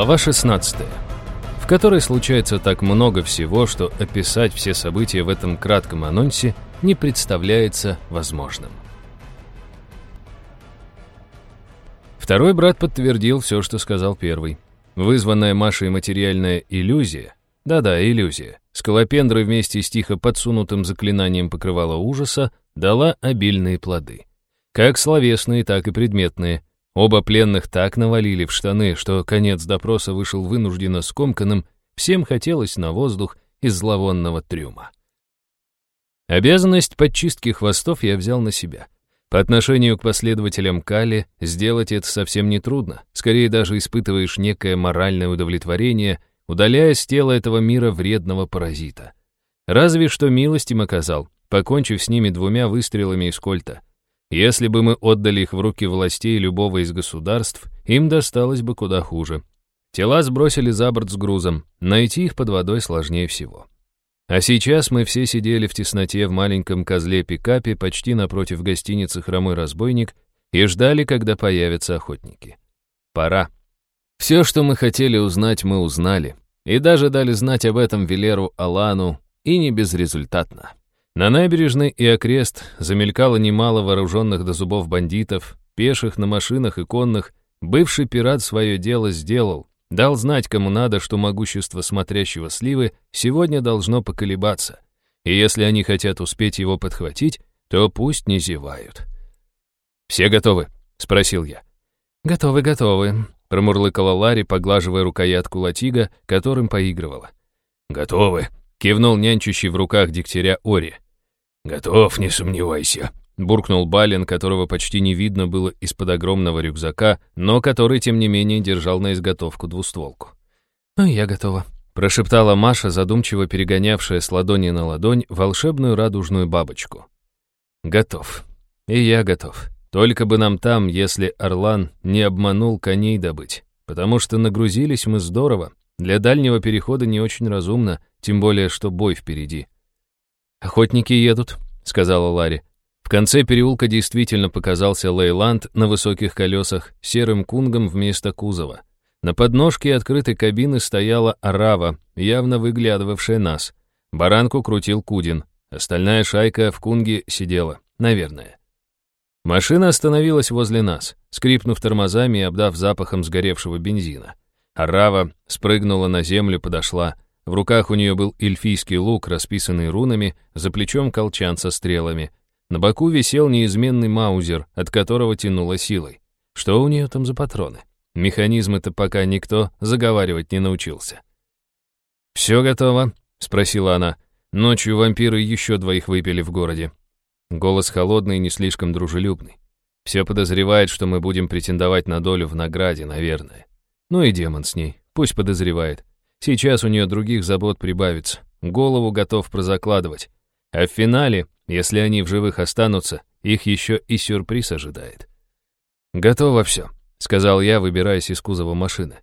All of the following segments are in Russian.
Глава 16, в которой случается так много всего, что описать все события в этом кратком анонсе не представляется возможным. Второй брат подтвердил все, что сказал первый. Вызванная Машей материальная иллюзия, да-да, иллюзия, скалопендры вместе с тихо подсунутым заклинанием покрывала ужаса, дала обильные плоды. Как словесные, так и предметные. Оба пленных так навалили в штаны, что конец допроса вышел вынужденно скомканным, всем хотелось на воздух из зловонного трюма. Обязанность подчистки хвостов я взял на себя. По отношению к последователям Кали сделать это совсем не трудно, скорее даже испытываешь некое моральное удовлетворение, удаляя с тела этого мира вредного паразита. Разве что милость им оказал, покончив с ними двумя выстрелами из кольта. Если бы мы отдали их в руки властей любого из государств, им досталось бы куда хуже. Тела сбросили за борт с грузом, найти их под водой сложнее всего. А сейчас мы все сидели в тесноте в маленьком козле-пикапе почти напротив гостиницы «Хромой разбойник» и ждали, когда появятся охотники. Пора. Все, что мы хотели узнать, мы узнали. И даже дали знать об этом Велеру Алану, и не безрезультатно. На набережной и окрест замелькало немало вооруженных до зубов бандитов, пеших на машинах и конных. Бывший пират свое дело сделал, дал знать кому надо, что могущество смотрящего сливы сегодня должно поколебаться. И если они хотят успеть его подхватить, то пусть не зевают. «Все готовы?» — спросил я. «Готовы, готовы», — промурлыкала Ларри, поглаживая рукоятку латига, которым поигрывала. «Готовы», Кивнул нянчущий в руках дегтяря Ори. «Готов, не сомневайся», — буркнул Балин, которого почти не видно было из-под огромного рюкзака, но который, тем не менее, держал на изготовку двустволку. «Ну, я готова», — прошептала Маша, задумчиво перегонявшая с ладони на ладонь волшебную радужную бабочку. «Готов. И я готов. Только бы нам там, если Орлан не обманул коней добыть, потому что нагрузились мы здорово, для дальнего перехода не очень разумно, тем более, что бой впереди. «Охотники едут», — сказала Ларри. В конце переулка действительно показался Лейланд на высоких колесах, серым кунгом вместо кузова. На подножке открытой кабины стояла арава, явно выглядывавшая нас. Баранку крутил Кудин. Остальная шайка в кунге сидела, наверное. Машина остановилась возле нас, скрипнув тормозами и обдав запахом сгоревшего бензина. Арава спрыгнула на землю, подошла. В руках у нее был эльфийский лук, расписанный рунами, за плечом колчан со стрелами. На боку висел неизменный маузер, от которого тянуло силой. Что у нее там за патроны? Механизмы-то пока никто заговаривать не научился. «Все готово?» — спросила она. Ночью вампиры еще двоих выпили в городе. Голос холодный и не слишком дружелюбный. Все подозревает, что мы будем претендовать на долю в награде, наверное. Ну и демон с ней, пусть подозревает. Сейчас у нее других забот прибавится, голову готов прозакладывать. А в финале, если они в живых останутся, их еще и сюрприз ожидает. «Готово все», — сказал я, выбираясь из кузова машины.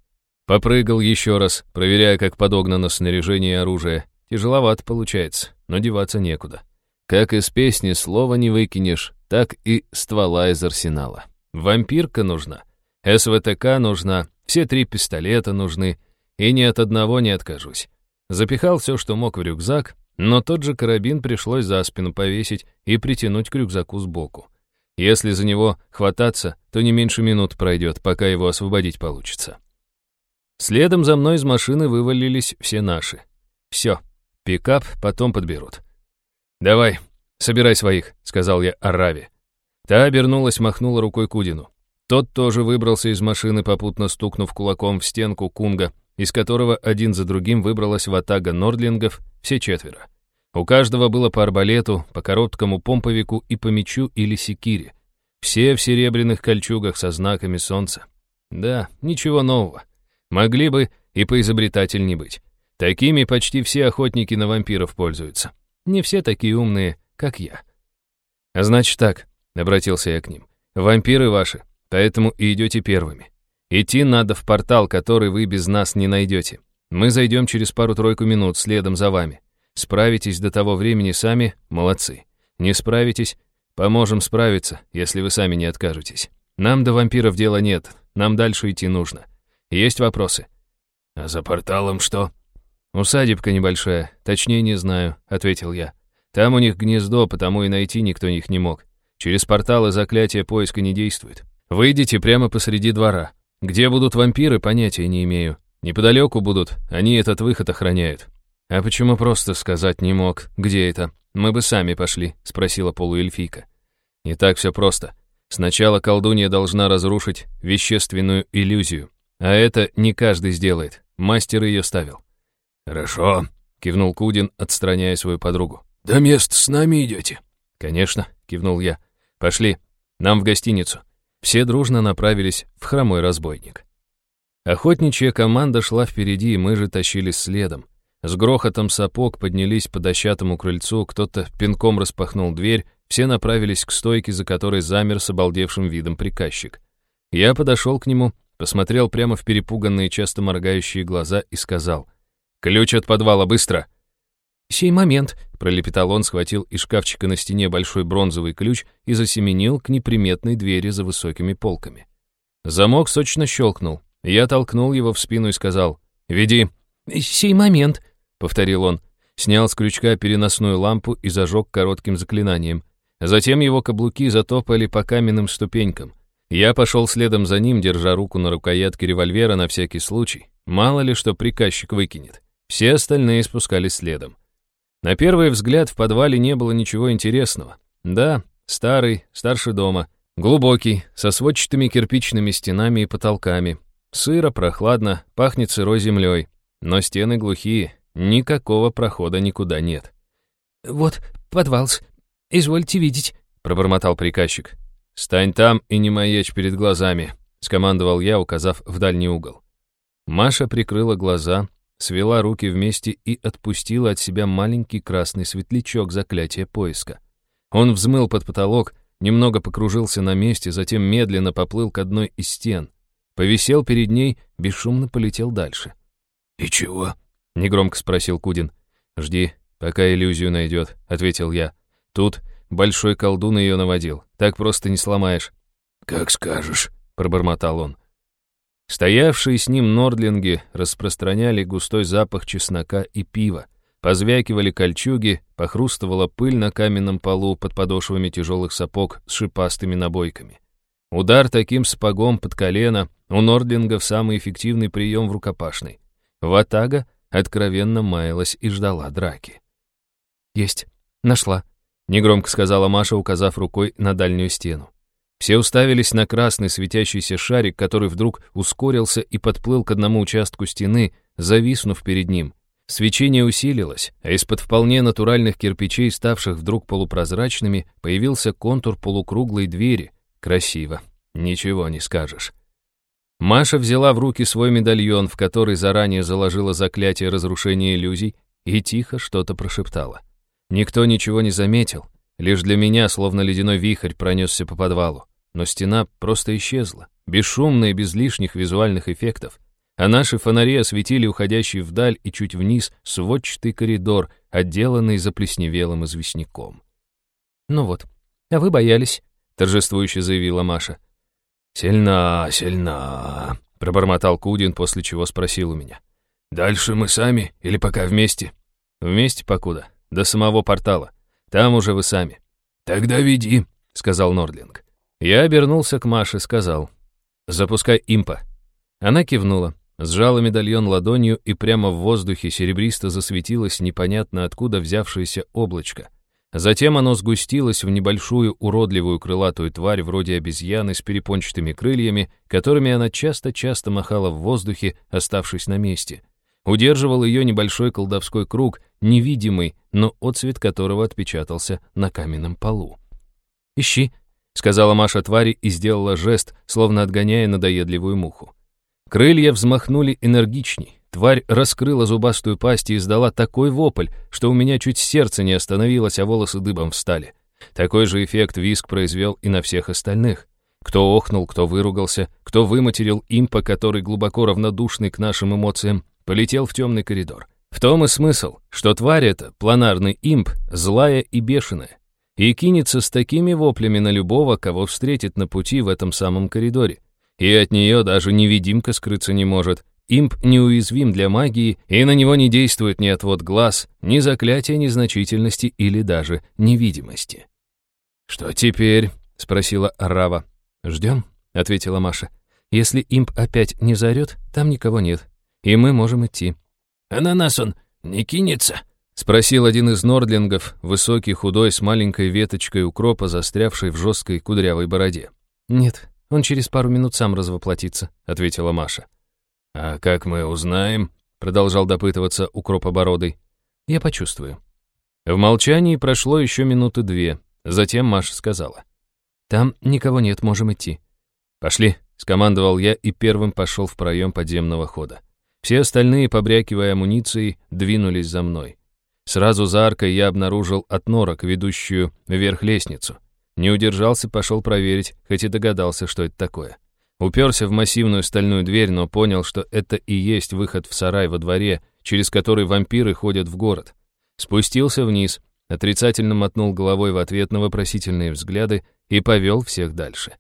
Попрыгал еще раз, проверяя, как подогнано снаряжение и оружие. Тяжеловато получается, но деваться некуда. Как из песни слова не выкинешь, так и ствола из арсенала. Вампирка нужна, СВТК нужна, все три пистолета нужны, и ни от одного не откажусь. Запихал все, что мог в рюкзак, но тот же карабин пришлось за спину повесить и притянуть к рюкзаку сбоку. Если за него хвататься, то не меньше минут пройдет, пока его освободить получится. Следом за мной из машины вывалились все наши. Все, пикап потом подберут. «Давай, собирай своих», — сказал я Араве. Та обернулась, махнула рукой Кудину. Тот тоже выбрался из машины, попутно стукнув кулаком в стенку кунга, из которого один за другим выбралась ватага нордлингов, все четверо. У каждого было по арбалету, по короткому помповику и по мечу или секире. Все в серебряных кольчугах со знаками солнца. Да, ничего нового. Могли бы и поизобретательней быть. Такими почти все охотники на вампиров пользуются. Не все такие умные, как я. «Значит так», — обратился я к ним, — «вампиры ваши, Поэтому и идете первыми. Идти надо в портал, который вы без нас не найдете. Мы зайдем через пару-тройку минут следом за вами. Справитесь до того времени сами — молодцы. Не справитесь — поможем справиться, если вы сами не откажетесь. Нам до вампиров дела нет, нам дальше идти нужно. Есть вопросы? А за порталом что? «Усадебка небольшая, точнее не знаю», — ответил я. «Там у них гнездо, потому и найти никто их не мог. Через порталы заклятие поиска не действует. Выйдите прямо посреди двора. Где будут вампиры, понятия не имею. Неподалеку будут, они этот выход охраняют». «А почему просто сказать не мог? Где это? Мы бы сами пошли», — спросила полуэльфийка. «Не так все просто. Сначала колдунья должна разрушить вещественную иллюзию. А это не каждый сделает. Мастер ее ставил. «Хорошо», — кивнул Кудин, отстраняя свою подругу. «До мест с нами идете?» «Конечно», — кивнул я. «Пошли, нам в гостиницу». Все дружно направились в хромой разбойник. Охотничья команда шла впереди, и мы же тащились следом. С грохотом сапог поднялись по дощатому крыльцу, кто-то пинком распахнул дверь, все направились к стойке, за которой замер с обалдевшим видом приказчик. Я подошел к нему, посмотрел прямо в перепуганные, часто моргающие глаза и сказал «Ключ от подвала, быстро!» «Сей момент», — пролепетал он, схватил из шкафчика на стене большой бронзовый ключ и засеменил к неприметной двери за высокими полками. Замок сочно щелкнул. Я толкнул его в спину и сказал «Веди». «Сей момент», — повторил он. Снял с крючка переносную лампу и зажег коротким заклинанием. Затем его каблуки затопали по каменным ступенькам. Я пошел следом за ним, держа руку на рукоятке револьвера на всякий случай. Мало ли что приказчик выкинет. Все остальные спускались следом. На первый взгляд в подвале не было ничего интересного. Да, старый, старше дома, глубокий, со сводчатыми кирпичными стенами и потолками. Сыро, прохладно, пахнет сырой землей. Но стены глухие, никакого прохода никуда нет. «Вот подвал, извольте видеть», — пробормотал приказчик. «Стань там и не маячь перед глазами», — скомандовал я, указав в дальний угол. Маша прикрыла глаза, свела руки вместе и отпустила от себя маленький красный светлячок заклятия поиска. Он взмыл под потолок, немного покружился на месте, затем медленно поплыл к одной из стен. Повисел перед ней, бесшумно полетел дальше. «И чего?» — негромко спросил Кудин. «Жди, пока иллюзию найдет», — ответил я. «Тут большой колдун ее наводил. Так просто не сломаешь». «Как скажешь», — пробормотал он. Стоявшие с ним нордлинги распространяли густой запах чеснока и пива. Позвякивали кольчуги, похрустывала пыль на каменном полу под подошвами тяжелых сапог с шипастыми набойками. Удар таким сапогом под колено у нордлингов самый эффективный прием в рукопашной. Ватага откровенно маялась и ждала драки. «Есть, нашла», — негромко сказала Маша, указав рукой на дальнюю стену. Все уставились на красный светящийся шарик, который вдруг ускорился и подплыл к одному участку стены, зависнув перед ним. Свечение усилилось, а из-под вполне натуральных кирпичей, ставших вдруг полупрозрачными, появился контур полукруглой двери. Красиво, ничего не скажешь. Маша взяла в руки свой медальон, в который заранее заложила заклятие разрушения иллюзий, и тихо что-то прошептала. Никто ничего не заметил, Лишь для меня, словно ледяной вихрь, пронесся по подвалу. Но стена просто исчезла, бесшумно и без лишних визуальных эффектов. А наши фонари осветили уходящий вдаль и чуть вниз сводчатый коридор, отделанный заплесневелым известняком. «Ну вот, а вы боялись», — торжествующе заявила Маша. «Сильна, сильна», — пробормотал Кудин, после чего спросил у меня. «Дальше мы сами или пока вместе?» «Вместе покуда, до самого портала. Там уже вы сами». «Тогда веди», — сказал Нордлинг. Я обернулся к Маше, сказал. «Запускай импа». Она кивнула, сжала медальон ладонью, и прямо в воздухе серебристо засветилось непонятно откуда взявшееся облачко. Затем оно сгустилось в небольшую уродливую крылатую тварь вроде обезьяны с перепончатыми крыльями, которыми она часто-часто махала в воздухе, оставшись на месте. Удерживал ее небольшой колдовской круг, невидимый, но отцвет которого отпечатался на каменном полу. «Ищи», — сказала Маша твари и сделала жест, словно отгоняя надоедливую муху. Крылья взмахнули энергичней. Тварь раскрыла зубастую пасть и издала такой вопль, что у меня чуть сердце не остановилось, а волосы дыбом встали. Такой же эффект виск произвел и на всех остальных. Кто охнул, кто выругался, кто выматерил импа, который глубоко равнодушный к нашим эмоциям, полетел в темный коридор. В том и смысл, что тварь эта, планарный имп, злая и бешеная, и кинется с такими воплями на любого, кого встретит на пути в этом самом коридоре. И от нее даже невидимка скрыться не может, имп неуязвим для магии, и на него не действует ни отвод глаз, ни заклятие незначительности или даже невидимости. «Что теперь?» — спросила Арава. «Ждем», — ответила Маша. «Если имп опять не заорет, там никого нет, и мы можем идти». «А на нас он не кинется?» — спросил один из нордлингов, высокий, худой, с маленькой веточкой укропа, застрявшей в жесткой кудрявой бороде. «Нет, он через пару минут сам развоплотится», — ответила Маша. «А как мы узнаем?» — продолжал допытываться укропобородый. «Я почувствую». В молчании прошло еще минуты две. Затем Маша сказала. «Там никого нет, можем идти». «Пошли», — скомандовал я и первым пошел в проем подземного хода. Все остальные, побрякивая амуницией, двинулись за мной. Сразу за аркой я обнаружил отнорок, ведущую вверх лестницу. Не удержался, пошел проверить, хоть и догадался, что это такое. Уперся в массивную стальную дверь, но понял, что это и есть выход в сарай во дворе, через который вампиры ходят в город. Спустился вниз, отрицательно мотнул головой в ответ на вопросительные взгляды и повел всех дальше.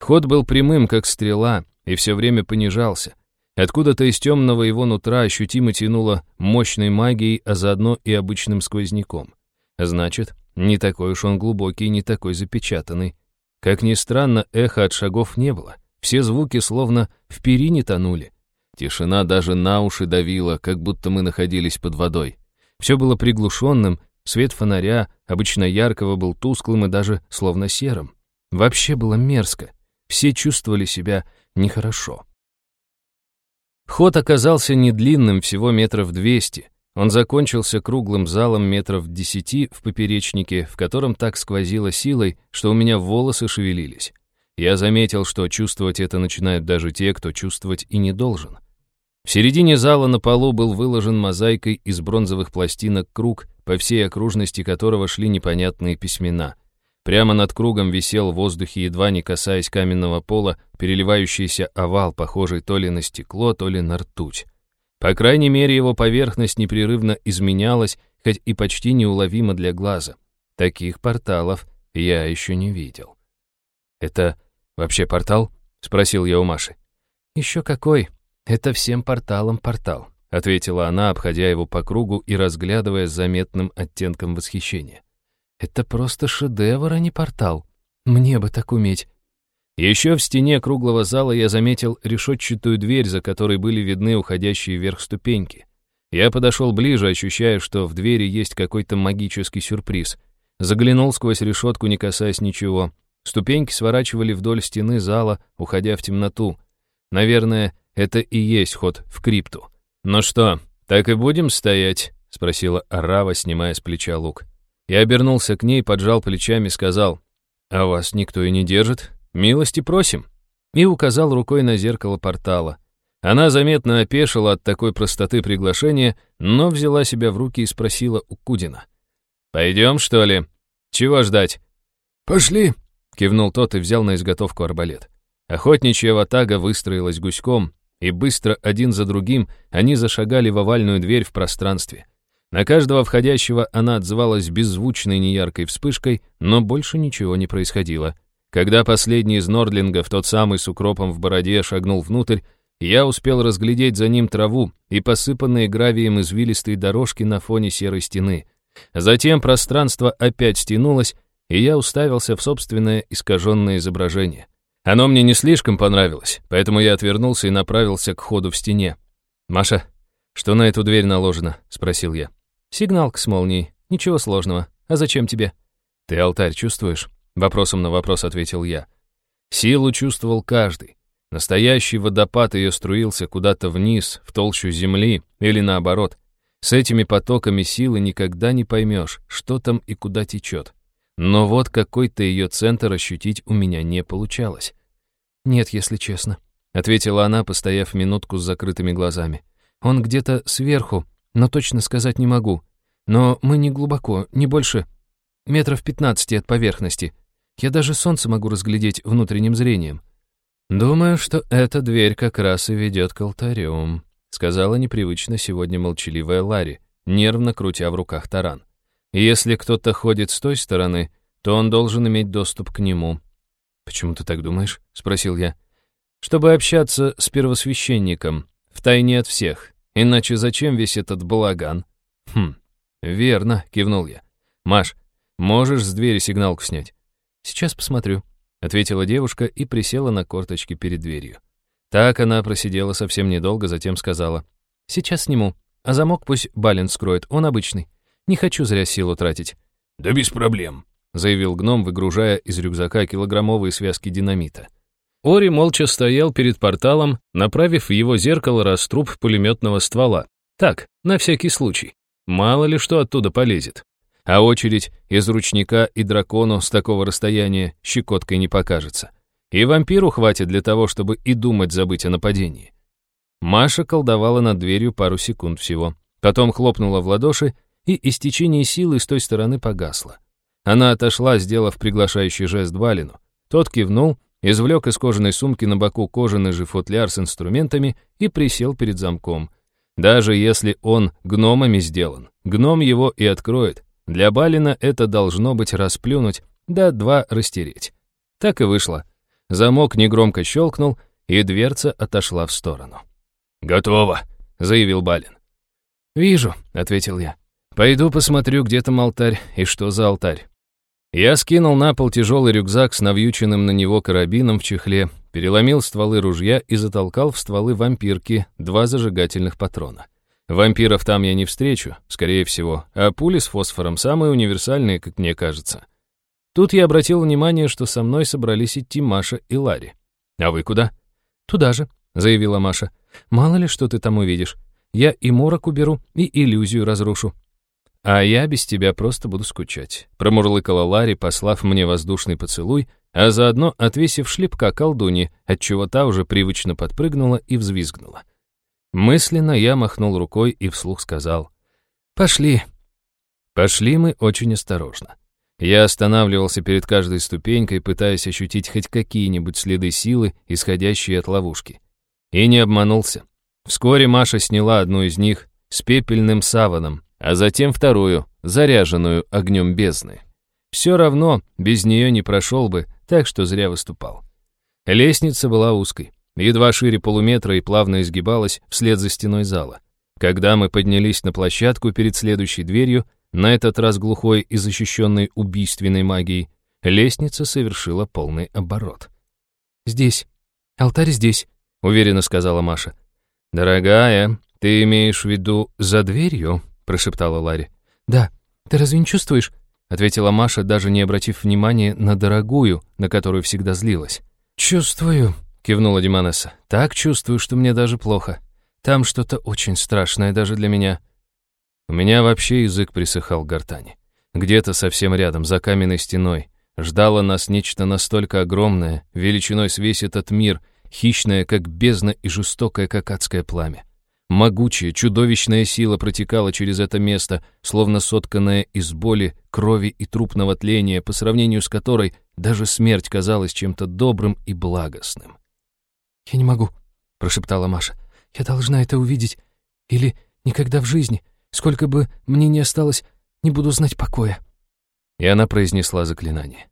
Ход был прямым, как стрела, и все время понижался. Откуда-то из темного его нутра ощутимо тянуло мощной магией, а заодно и обычным сквозняком. Значит, не такой уж он глубокий, не такой запечатанный. Как ни странно, эха от шагов не было. Все звуки словно в перине тонули. Тишина даже на уши давила, как будто мы находились под водой. Все было приглушенным, Свет фонаря, обычно яркого, был тусклым и даже словно серым. Вообще было мерзко. Все чувствовали себя нехорошо. Ход оказался не длинным, всего метров двести. Он закончился круглым залом метров десяти в поперечнике, в котором так сквозило силой, что у меня волосы шевелились. Я заметил, что чувствовать это начинают даже те, кто чувствовать и не должен. В середине зала на полу был выложен мозаикой из бронзовых пластинок круг, по всей окружности которого шли непонятные письмена. Прямо над кругом висел в воздухе, едва не касаясь каменного пола, переливающийся овал, похожий то ли на стекло, то ли на ртуть. По крайней мере, его поверхность непрерывно изменялась, хоть и почти неуловимо для глаза. Таких порталов я еще не видел. «Это вообще портал?» — спросил я у Маши. «Еще какой?» «Это всем порталом портал», — ответила она, обходя его по кругу и разглядывая с заметным оттенком восхищения. «Это просто шедевр, а не портал. Мне бы так уметь». Еще в стене круглого зала я заметил решетчатую дверь, за которой были видны уходящие вверх ступеньки. Я подошел ближе, ощущая, что в двери есть какой-то магический сюрприз. Заглянул сквозь решетку, не касаясь ничего. Ступеньки сворачивали вдоль стены зала, уходя в темноту. Наверное, это и есть ход в крипту. «Ну что, так и будем стоять?» — спросила Арава, снимая с плеча лук. Я обернулся к ней, поджал плечами, сказал, «А вас никто и не держит? Милости просим!» И указал рукой на зеркало портала. Она заметно опешила от такой простоты приглашения, но взяла себя в руки и спросила у Кудина. «Пойдем, что ли? Чего ждать?» «Пошли!» — кивнул тот и взял на изготовку арбалет. Охотничья ватага выстроилась гуськом, и быстро один за другим они зашагали в овальную дверь в пространстве. На каждого входящего она отзывалась беззвучной неяркой вспышкой, но больше ничего не происходило. Когда последний из нордлингов, тот самый с укропом в бороде, шагнул внутрь, я успел разглядеть за ним траву и посыпанные гравием извилистые дорожки на фоне серой стены. Затем пространство опять стянулось, и я уставился в собственное искаженное изображение. Оно мне не слишком понравилось, поэтому я отвернулся и направился к ходу в стене. «Маша, что на эту дверь наложено?» — спросил я. «Сигналка с молнией. Ничего сложного. А зачем тебе?» «Ты алтарь чувствуешь?» — вопросом на вопрос ответил я. Силу чувствовал каждый. Настоящий водопад ее струился куда-то вниз, в толщу земли, или наоборот. С этими потоками силы никогда не поймешь, что там и куда течет. Но вот какой-то ее центр ощутить у меня не получалось. «Нет, если честно», — ответила она, постояв минутку с закрытыми глазами. «Он где-то сверху, но точно сказать не могу. Но мы не глубоко, не больше метров пятнадцати от поверхности. Я даже солнце могу разглядеть внутренним зрением». «Думаю, что эта дверь как раз и ведет к алтарю», — сказала непривычно сегодня молчаливая Ларри, нервно крутя в руках таран. «Если кто-то ходит с той стороны, то он должен иметь доступ к нему. «Почему ты так думаешь?» — спросил я. «Чтобы общаться с первосвященником. втайне от всех. Иначе зачем весь этот балаган? Хм, верно, кивнул я. Маш, можешь с двери сигналку снять? Сейчас посмотрю, ответила девушка и присела на корточки перед дверью. Так она просидела совсем недолго, затем сказала. Сейчас сниму, а замок пусть Бален скроет, он обычный. Не хочу зря силу тратить. Да без проблем, заявил гном, выгружая из рюкзака килограммовые связки динамита. Ори молча стоял перед порталом, направив в его зеркало раструб пулеметного ствола. Так, на всякий случай. Мало ли что оттуда полезет. А очередь из ручника и дракону с такого расстояния щекоткой не покажется. И вампиру хватит для того, чтобы и думать забыть о нападении. Маша колдовала над дверью пару секунд всего. Потом хлопнула в ладоши, и истечение силы с той стороны погасло. Она отошла, сделав приглашающий жест Балину. Тот кивнул, извлек из кожаной сумки на боку кожаный же футляр с инструментами и присел перед замком. Даже если он гномами сделан, гном его и откроет. Для Балина это должно быть расплюнуть, да два растереть. Так и вышло. Замок негромко щелкнул, и дверца отошла в сторону. «Готово», — заявил Балин. «Вижу», — ответил я. «Пойду посмотрю, где там алтарь и что за алтарь». Я скинул на пол тяжелый рюкзак с навьюченным на него карабином в чехле, переломил стволы ружья и затолкал в стволы вампирки два зажигательных патрона. Вампиров там я не встречу, скорее всего, а пули с фосфором самые универсальные, как мне кажется. Тут я обратил внимание, что со мной собрались идти Маша и Ларри. «А вы куда?» «Туда же», — заявила Маша. «Мало ли, что ты там увидишь. Я и морок уберу, и иллюзию разрушу. «А я без тебя просто буду скучать», — промурлыкала Ларри, послав мне воздушный поцелуй, а заодно отвесив шлепка колдуни, отчего та уже привычно подпрыгнула и взвизгнула. Мысленно я махнул рукой и вслух сказал «Пошли». Пошли мы очень осторожно. Я останавливался перед каждой ступенькой, пытаясь ощутить хоть какие-нибудь следы силы, исходящие от ловушки. И не обманулся. Вскоре Маша сняла одну из них с пепельным саваном, а затем вторую, заряженную огнем бездны. Все равно без нее не прошел бы, так что зря выступал. Лестница была узкой, едва шире полуметра и плавно изгибалась вслед за стеной зала. Когда мы поднялись на площадку перед следующей дверью, на этот раз глухой и защищенной убийственной магией, лестница совершила полный оборот. «Здесь. Алтарь здесь», — уверенно сказала Маша. «Дорогая, ты имеешь в виду за дверью?» Прошептала Ларри. «Да, ты разве не чувствуешь?» ответила Маша, даже не обратив внимания на дорогую, на которую всегда злилась. «Чувствую», — кивнула Диманеса. «Так чувствую, что мне даже плохо. Там что-то очень страшное даже для меня». У меня вообще язык присыхал к гортани. Где-то совсем рядом, за каменной стеной, ждало нас нечто настолько огромное, величиной с весь этот мир, хищное, как бездна и жестокое, как адское пламя. Могучая, чудовищная сила протекала через это место, словно сотканная из боли, крови и трупного тления, по сравнению с которой даже смерть казалась чем-то добрым и благостным. «Я не могу», — прошептала Маша. «Я должна это увидеть. Или никогда в жизни, сколько бы мне ни осталось, не буду знать покоя». И она произнесла заклинание.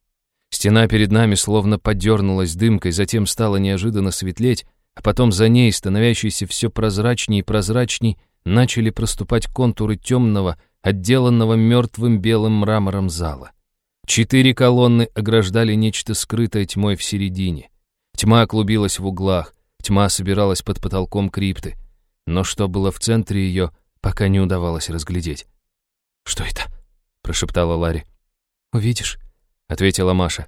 Стена перед нами словно подернулась дымкой, затем стала неожиданно светлеть, а потом за ней, становящейся все прозрачней и прозрачней, начали проступать контуры темного, отделанного мертвым белым мрамором зала. Четыре колонны ограждали нечто скрытое тьмой в середине. Тьма клубилась в углах, тьма собиралась под потолком крипты. Но что было в центре ее, пока не удавалось разглядеть. «Что это?» — прошептала Ларри. «Увидишь», — ответила Маша.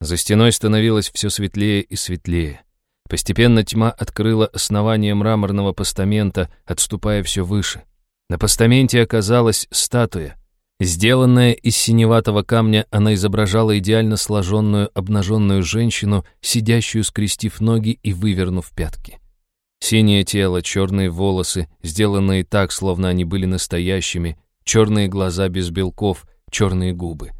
За стеной становилось все светлее и светлее. Постепенно тьма открыла основание мраморного постамента, отступая все выше. На постаменте оказалась статуя. Сделанная из синеватого камня, она изображала идеально сложенную обнаженную женщину, сидящую, скрестив ноги и вывернув пятки. Синее тело, черные волосы, сделанные так, словно они были настоящими, черные глаза без белков, черные губы.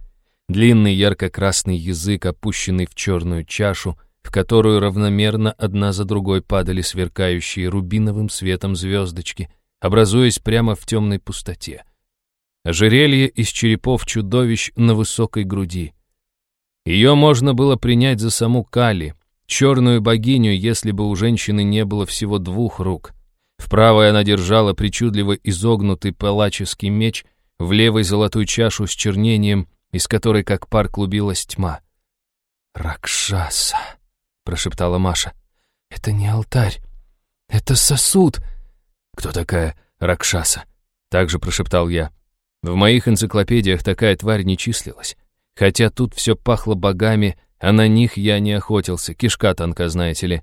Длинный ярко-красный язык, опущенный в черную чашу — в которую равномерно одна за другой падали сверкающие рубиновым светом звездочки, образуясь прямо в темной пустоте. Ожерелье из черепов чудовищ на высокой груди. Ее можно было принять за саму Кали, черную богиню, если бы у женщины не было всего двух рук. В правой она держала причудливо изогнутый палаческий меч, в левой золотую чашу с чернением, из которой как пар клубилась тьма. «Ракшаса», — прошептала Маша. «Это не алтарь, это сосуд». «Кто такая Ракшаса?» — также прошептал я. В моих энциклопедиях такая тварь не числилась. Хотя тут все пахло богами, а на них я не охотился, кишка тонка, знаете ли.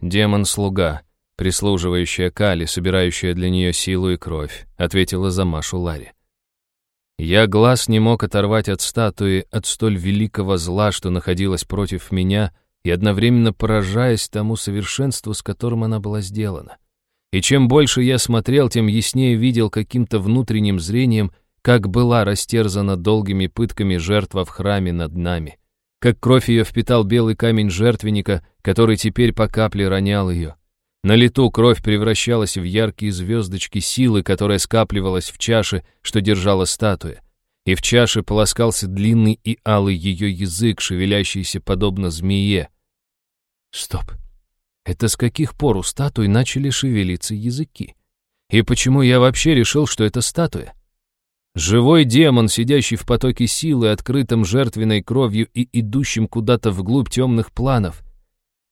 Демон-слуга, прислуживающая Кали, собирающая для нее силу и кровь, ответила за Машу Ларри. Я глаз не мог оторвать от статуи, от столь великого зла, что находилось против меня, и одновременно поражаясь тому совершенству, с которым она была сделана. И чем больше я смотрел, тем яснее видел каким-то внутренним зрением, как была растерзана долгими пытками жертва в храме над нами, как кровь ее впитал белый камень жертвенника, который теперь по капле ронял ее. На лету кровь превращалась в яркие звездочки силы, которая скапливалась в чаше, что держала статуя. И в чаше полоскался длинный и алый ее язык, шевелящийся подобно змее. Стоп. Это с каких пор у статуи начали шевелиться языки? И почему я вообще решил, что это статуя? Живой демон, сидящий в потоке силы, открытым жертвенной кровью и идущим куда-то вглубь темных планов.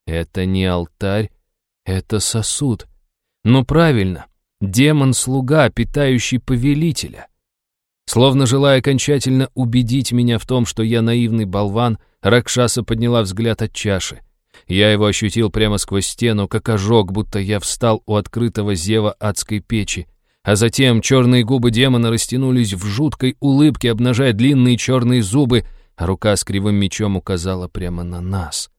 Это не алтарь, это сосуд. Ну правильно, демон-слуга, питающий повелителя. Словно желая окончательно убедить меня в том, что я наивный болван, Ракшаса подняла взгляд от чаши. Я его ощутил прямо сквозь стену, как ожог, будто я встал у открытого зева адской печи. А затем черные губы демона растянулись в жуткой улыбке, обнажая длинные черные зубы, а рука с кривым мечом указала прямо на нас.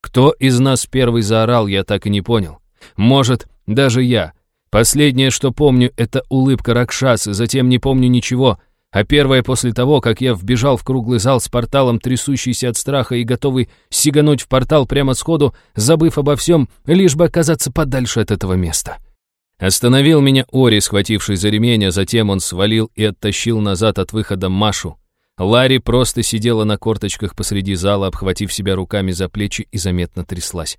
Кто из нас первый заорал, я так и не понял. Может, даже я. Последнее, что помню, это улыбка Ракшасы, затем не помню ничего, а первое после того, как я вбежал в круглый зал с порталом, трясущийся от страха и готовый сигануть в портал прямо сходу, забыв обо всем, лишь бы оказаться подальше от этого места. Остановил меня Ори, схвативший за ремень, а затем он свалил и оттащил назад от выхода Машу, Ларри просто сидела на корточках посреди зала, обхватив себя руками за плечи и заметно тряслась.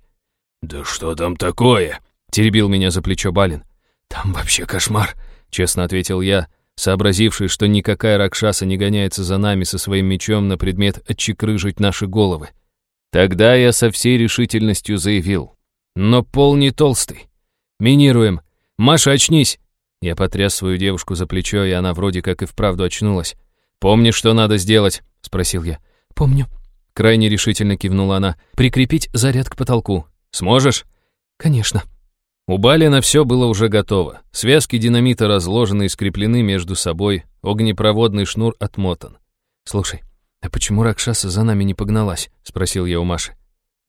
«Да что там такое?» — теребил меня за плечо Балин. «Там вообще кошмар», — честно ответил я, сообразивший, что никакая Ракшаса не гоняется за нами со своим мечом на предмет отчекрыжить наши головы. Тогда я со всей решительностью заявил. «Но пол не толстый. Минируем. Маша, очнись!» Я потряс свою девушку за плечо, и она вроде как и вправду очнулась. «Помнишь, что надо сделать?» — спросил я. «Помню». Крайне решительно кивнула она. «Прикрепить заряд к потолку. Сможешь?» «Конечно». У Балина все было уже готово. Связки динамита разложены и скреплены между собой, огнепроводный шнур отмотан. «Слушай, а почему Ракшаса за нами не погналась?» — спросил я у Маши.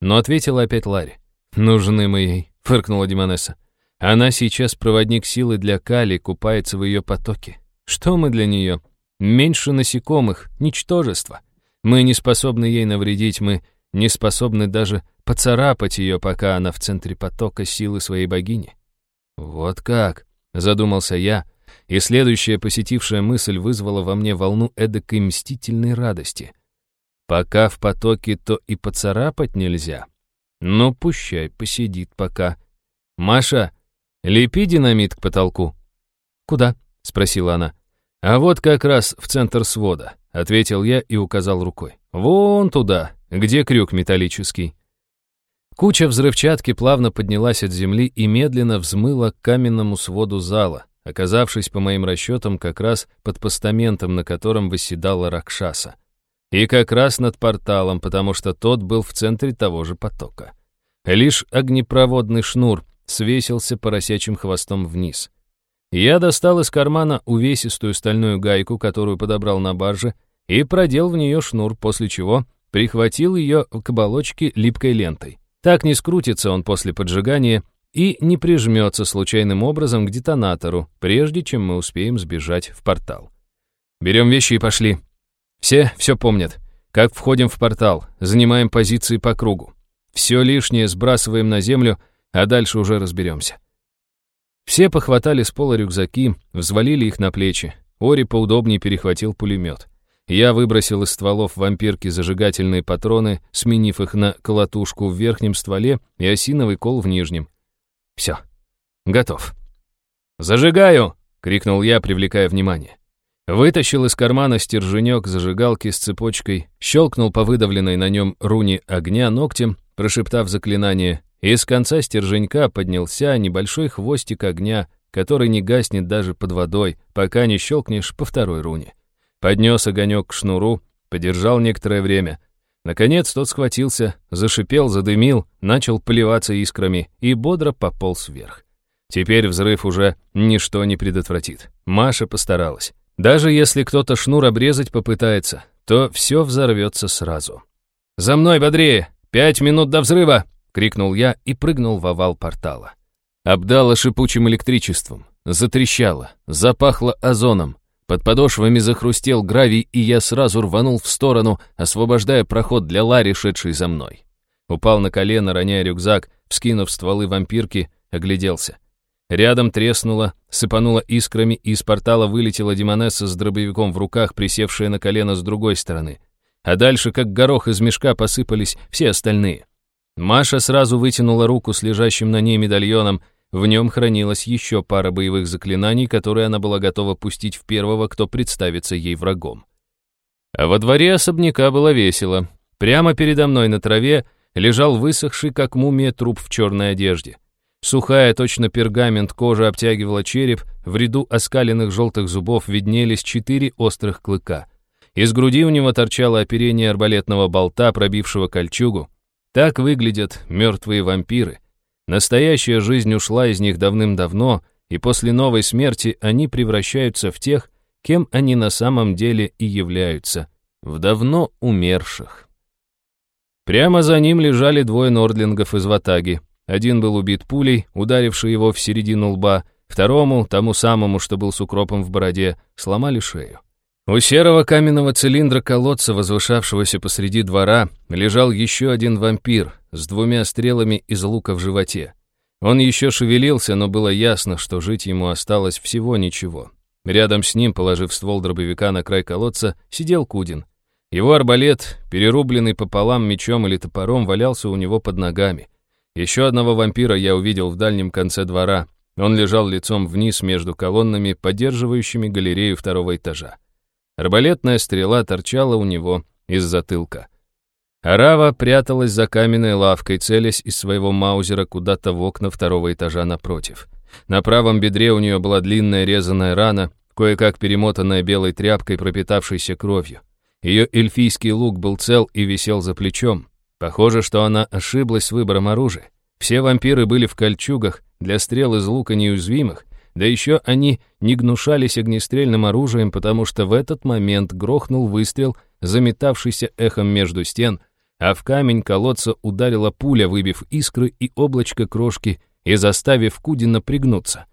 Но ответила опять Ларри. «Нужны мы ей», — фыркнула Димонесса. «Она сейчас проводник силы для Кали, купается в ее потоке. Что мы для нее?» Меньше насекомых, ничтожество. Мы не способны ей навредить, мы не способны даже поцарапать ее, пока она в центре потока силы своей богини. Вот как, задумался я, и следующая посетившая мысль вызвала во мне волну эдакой мстительной радости. Пока в потоке, то и поцарапать нельзя. Но пущай посидит пока. Маша, лепи динамит к потолку. Куда? спросила она. «А вот как раз в центр свода», — ответил я и указал рукой. «Вон туда, где крюк металлический». Куча взрывчатки плавно поднялась от земли и медленно взмыла к каменному своду зала, оказавшись, по моим расчетам, как раз под постаментом, на котором восседала Ракшаса. И как раз над порталом, потому что тот был в центре того же потока. Лишь огнепроводный шнур свесился поросячьим хвостом вниз — я достал из кармана увесистую стальную гайку, которую подобрал на барже, и продел в нее шнур, после чего прихватил ее к оболочке липкой лентой. Так не скрутится он после поджигания и не прижмется случайным образом к детонатору, прежде чем мы успеем сбежать в портал. Берем вещи и пошли. Все все помнят. Как входим в портал, занимаем позиции по кругу. Все лишнее сбрасываем на землю, а дальше уже разберемся. Все похватали с пола рюкзаки, взвалили их на плечи. Ори поудобнее перехватил пулемет. Я выбросил из стволов вампирки зажигательные патроны, сменив их на колотушку в верхнем стволе и осиновый кол в нижнем. Все. Готов. «Зажигаю!» — крикнул я, привлекая внимание. Вытащил из кармана стерженек зажигалки с цепочкой, щелкнул по выдавленной на нем руне огня ногтем, прошептав заклинание, и с конца стерженька поднялся небольшой хвостик огня, который не гаснет даже под водой, пока не щелкнешь по второй руне. Поднес огонек к шнуру, подержал некоторое время. Наконец тот схватился, зашипел, задымил, начал поливаться искрами и бодро пополз вверх. Теперь взрыв уже ничто не предотвратит. Маша постаралась. Даже если кто-то шнур обрезать попытается, то все взорвется сразу. «За мной бодрее! Пять минут до взрыва!» — крикнул я и прыгнул в овал портала. Обдало шипучим электричеством, затрещало, запахло озоном. Под подошвами захрустел гравий, и я сразу рванул в сторону, освобождая проход для Ларри, шедшей за мной. Упал на колено, роняя рюкзак, вскинув стволы вампирки, огляделся. Рядом треснуло, сыпануло искрами, и из портала вылетела Демонесса с дробовиком в руках, присевшая на колено с другой стороны. А дальше, как горох из мешка, посыпались все остальные. Маша сразу вытянула руку с лежащим на ней медальоном, в нем хранилась еще пара боевых заклинаний, которые она была готова пустить в первого, кто представится ей врагом. А во дворе особняка было весело. Прямо передо мной на траве лежал высохший, как мумия, труп в черной одежде. Сухая, точно пергамент, кожа обтягивала череп, в ряду оскаленных желтых зубов виднелись четыре острых клыка. Из груди у него торчало оперение арбалетного болта, пробившего кольчугу. Так выглядят мертвые вампиры. Настоящая жизнь ушла из них давным-давно, и после новой смерти они превращаются в тех, кем они на самом деле и являются, в давно умерших. Прямо за ним лежали двое нордлингов из Ватаги. Один был убит пулей, ударившей его в середину лба, второму, тому самому, что был с укропом в бороде, сломали шею. У серого каменного цилиндра колодца, возвышавшегося посреди двора, лежал еще один вампир с двумя стрелами из лука в животе. Он еще шевелился, но было ясно, что жить ему осталось всего ничего. Рядом с ним, положив ствол дробовика на край колодца, сидел Кудин. Его арбалет, перерубленный пополам мечом или топором, валялся у него под ногами. Еще одного вампира я увидел в дальнем конце двора. Он лежал лицом вниз между колоннами, поддерживающими галерею второго этажа. Арбалетная стрела торчала у него из затылка. Арава пряталась за каменной лавкой, целясь из своего маузера куда-то в окна второго этажа напротив. На правом бедре у нее была длинная резаная рана, кое-как перемотанная белой тряпкой, пропитавшейся кровью. Ее эльфийский лук был цел и висел за плечом. Похоже, что она ошиблась с выбором оружия. Все вампиры были в кольчугах, для стрел из лука неуязвимых, да еще они не гнушались огнестрельным оружием, потому что в этот момент грохнул выстрел, заметавшийся эхом между стен, а в камень колодца ударила пуля, выбив искры и облачко крошки и заставив Кудина пригнуться.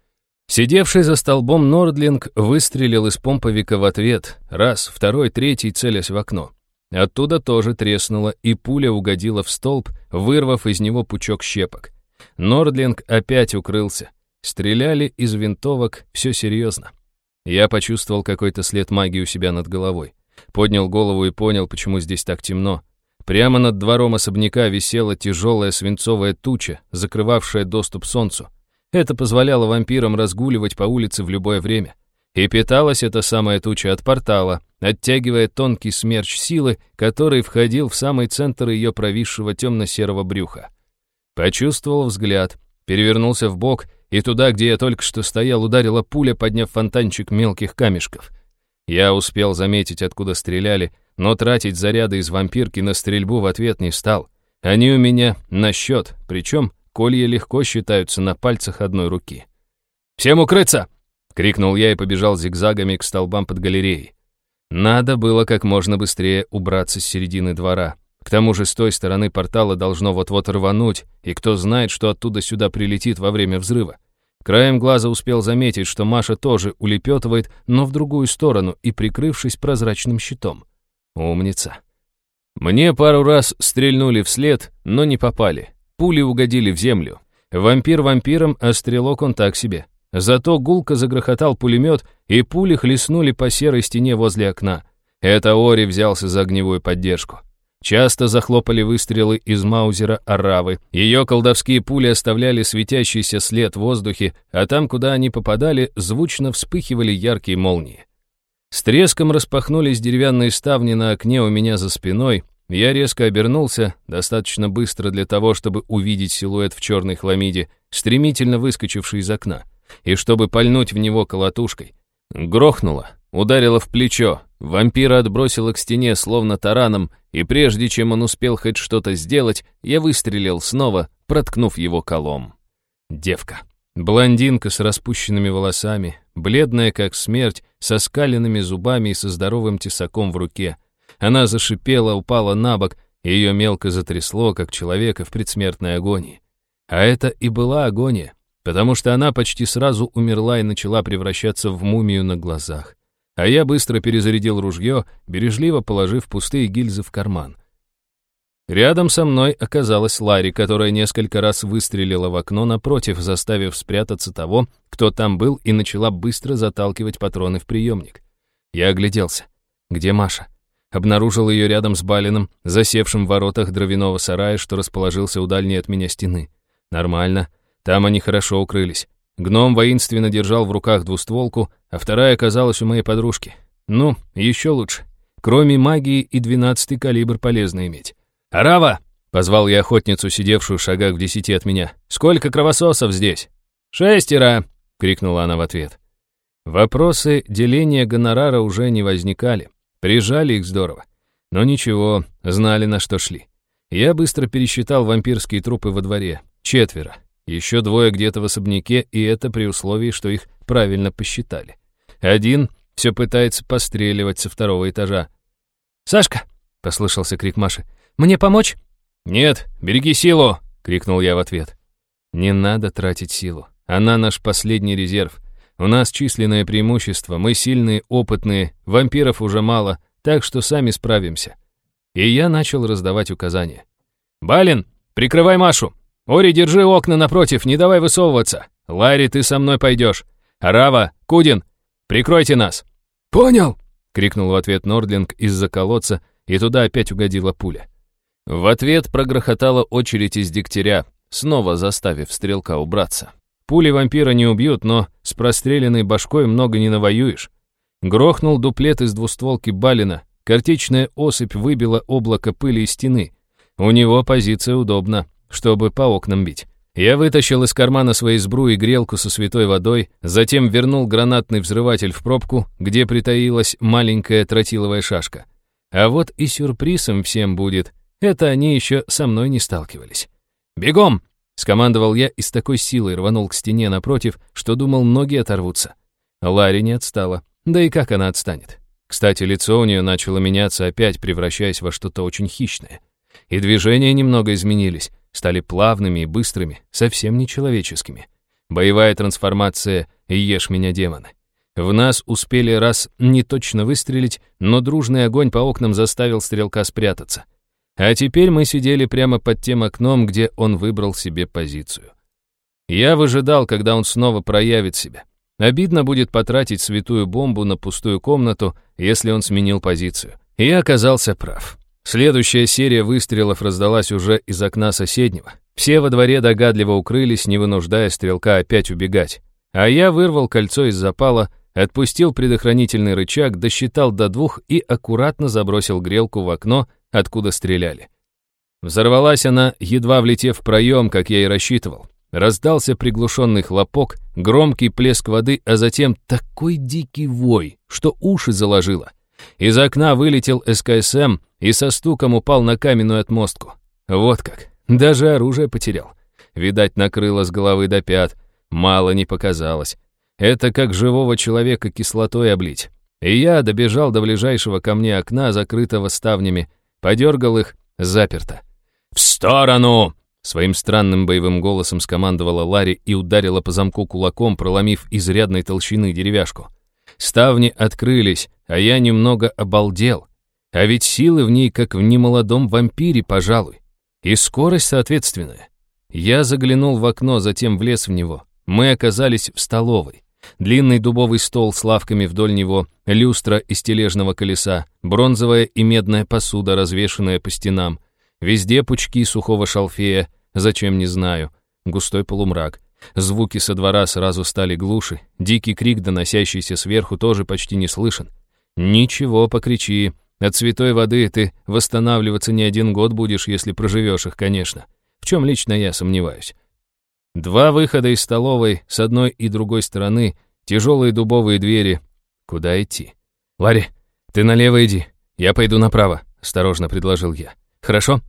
Сидевший за столбом Нордлинг выстрелил из помповика в ответ, раз, второй, третий, целясь в окно. Оттуда тоже треснуло, и пуля угодила в столб, вырвав из него пучок щепок. Нордлинг опять укрылся. Стреляли из винтовок, все серьезно. Я почувствовал какой-то след магии у себя над головой. Поднял голову и понял, почему здесь так темно. Прямо над двором особняка висела тяжелая свинцовая туча, закрывавшая доступ солнцу. Это позволяло вампирам разгуливать по улице в любое время. И питалась эта самая туча от портала, оттягивая тонкий смерч силы, который входил в самый центр ее провисшего темно-серого брюха. Почувствовал взгляд, перевернулся в бок и туда, где я только что стоял, ударила пуля, подняв фонтанчик мелких камешков. Я успел заметить, откуда стреляли, но тратить заряды из вампирки на стрельбу в ответ не стал. Они у меня на счет, причем колья легко считаются на пальцах одной руки. «Всем укрыться!» — крикнул я и побежал зигзагами к столбам под галереей. Надо было как можно быстрее убраться с середины двора. К тому же с той стороны портала должно вот-вот рвануть, и кто знает, что оттуда сюда прилетит во время взрыва. Краем глаза успел заметить, что Маша тоже улепетывает, но в другую сторону и прикрывшись прозрачным щитом. Умница. Мне пару раз стрельнули вслед, но не попали. Пули угодили в землю. Вампир вампиром, а стрелок он так себе. Зато гулко загрохотал пулемет, и пули хлестнули по серой стене возле окна. Это Ори взялся за огневую поддержку. Часто захлопали выстрелы из маузера Аравы. Ее колдовские пули оставляли светящийся след в воздухе, а там, куда они попадали, звучно вспыхивали яркие молнии. С треском распахнулись деревянные ставни на окне у меня за спиной. Я резко обернулся, достаточно быстро для того, чтобы увидеть силуэт в черной хламиде, стремительно выскочивший из окна, и чтобы пальнуть в него колотушкой. Грохнуло, ударило в плечо, вампира отбросило к стене словно тараном, и прежде чем он успел хоть что-то сделать, я выстрелил снова, проткнув его колом. Девка. Блондинка с распущенными волосами, бледная как смерть, со скаленными зубами и со здоровым тесаком в руке. Она зашипела, упала на бок, и ее мелко затрясло, как человека в предсмертной агонии. А это и была агония, потому что она почти сразу умерла и начала превращаться в мумию на глазах. А я быстро перезарядил ружье, бережливо положив пустые гильзы в карман. Рядом со мной оказалась Ларри, которая несколько раз выстрелила в окно напротив, заставив спрятаться того, кто там был, и начала быстро заталкивать патроны в приемник. Я огляделся. Где Маша? Обнаружил ее рядом с Балином, засевшим в воротах дровяного сарая, что расположился у дальней от меня стены. Нормально. Там они хорошо укрылись. Гном воинственно держал в руках двустволку, а вторая оказалась у моей подружки. Ну, еще лучше. Кроме магии и двенадцатый калибр полезно иметь. «Арава!» — позвал я охотницу, сидевшую в шагах в десяти от меня. «Сколько кровососов здесь?» «Шестеро!» — крикнула она в ответ. Вопросы деления гонорара уже не возникали. Прижали их здорово. Но ничего, знали, на что шли. Я быстро пересчитал вампирские трупы во дворе. Четверо. Еще двое где-то в особняке, и это при условии, что их правильно посчитали. Один все пытается постреливать со второго этажа. «Сашка!» — послышался крик Маши. Мне помочь?» «Нет, береги силу!» — крикнул я в ответ. «Не надо тратить силу. Она наш последний резерв. У нас численное преимущество, мы сильные, опытные, вампиров уже мало, так что сами справимся». И я начал раздавать указания. «Балин, прикрывай Машу! Ори, держи окна напротив, не давай высовываться! Ларри, ты со мной пойдешь! Арава, Кудин, прикройте нас!» «Понял!» — крикнул в ответ Нордлинг из-за колодца, и туда опять угодила пуля. В ответ прогрохотала очередь из дегтяря, снова заставив стрелка убраться. Пули вампира не убьют, но с простреленной башкой много не навоюешь. Грохнул дуплет из двустволки Балина, картечная осыпь выбила облако пыли из стены. У него позиция удобна, чтобы по окнам бить. Я вытащил из кармана своей сбру и грелку со святой водой, затем вернул гранатный взрыватель в пробку, где притаилась маленькая тротиловая шашка. А вот и сюрпризом всем будет, это они еще со мной не сталкивались. «Бегом!» — скомандовал я и с такой силой рванул к стене напротив, что думал, ноги оторвутся. Ларри не отстала. Да и как она отстанет? Кстати, лицо у нее начало меняться опять, превращаясь во что-то очень хищное. И движения немного изменились, стали плавными и быстрыми, совсем нечеловеческими. Боевая трансформация «Ешь меня, демоны». В нас успели раз не точно выстрелить, но дружный огонь по окнам заставил стрелка спрятаться. А теперь мы сидели прямо под тем окном, где он выбрал себе позицию. Я выжидал, когда он снова проявит себя. Обидно будет потратить святую бомбу на пустую комнату, если он сменил позицию. И оказался прав. Следующая серия выстрелов раздалась уже из окна соседнего. Все во дворе догадливо укрылись, не вынуждая стрелка опять убегать. А я вырвал кольцо из запала, отпустил предохранительный рычаг, досчитал до двух и аккуратно забросил грелку в окно, откуда стреляли. Взорвалась она, едва влетев в проем, как я и рассчитывал. Раздался приглушенный хлопок, громкий плеск воды, а затем такой дикий вой, что уши заложило. Из окна вылетел СКСМ и со стуком упал на каменную отмостку. Вот как, даже оружие потерял. Видать, накрыло с головы до пят, мало не показалось. Это как живого человека кислотой облить. И я добежал до ближайшего ко мне окна, закрытого ставнями, подергал их, заперто. «В сторону!» Своим странным боевым голосом скомандовала Ларри и ударила по замку кулаком, проломив изрядной толщины деревяшку. Ставни открылись, а я немного обалдел. А ведь силы в ней, как в немолодом вампире, пожалуй. И скорость соответственная. Я заглянул в окно, затем влез в него. Мы оказались в столовой. Длинный дубовый стол с лавками вдоль него, люстра из тележного колеса, бронзовая и медная посуда, развешанная по стенам. Везде пучки сухого шалфея, зачем не знаю. Густой полумрак. Звуки со двора сразу стали глуши, дикий крик, доносящийся сверху, тоже почти не слышен. Ничего, покричи. От святой воды ты восстанавливаться не один год будешь, если проживешь их, конечно. В чем лично я сомневаюсь. Два выхода из столовой с одной и другой стороны, тяжелые дубовые двери. Куда идти? Ларри, ты налево иди, я пойду направо, осторожно предложил я. Хорошо?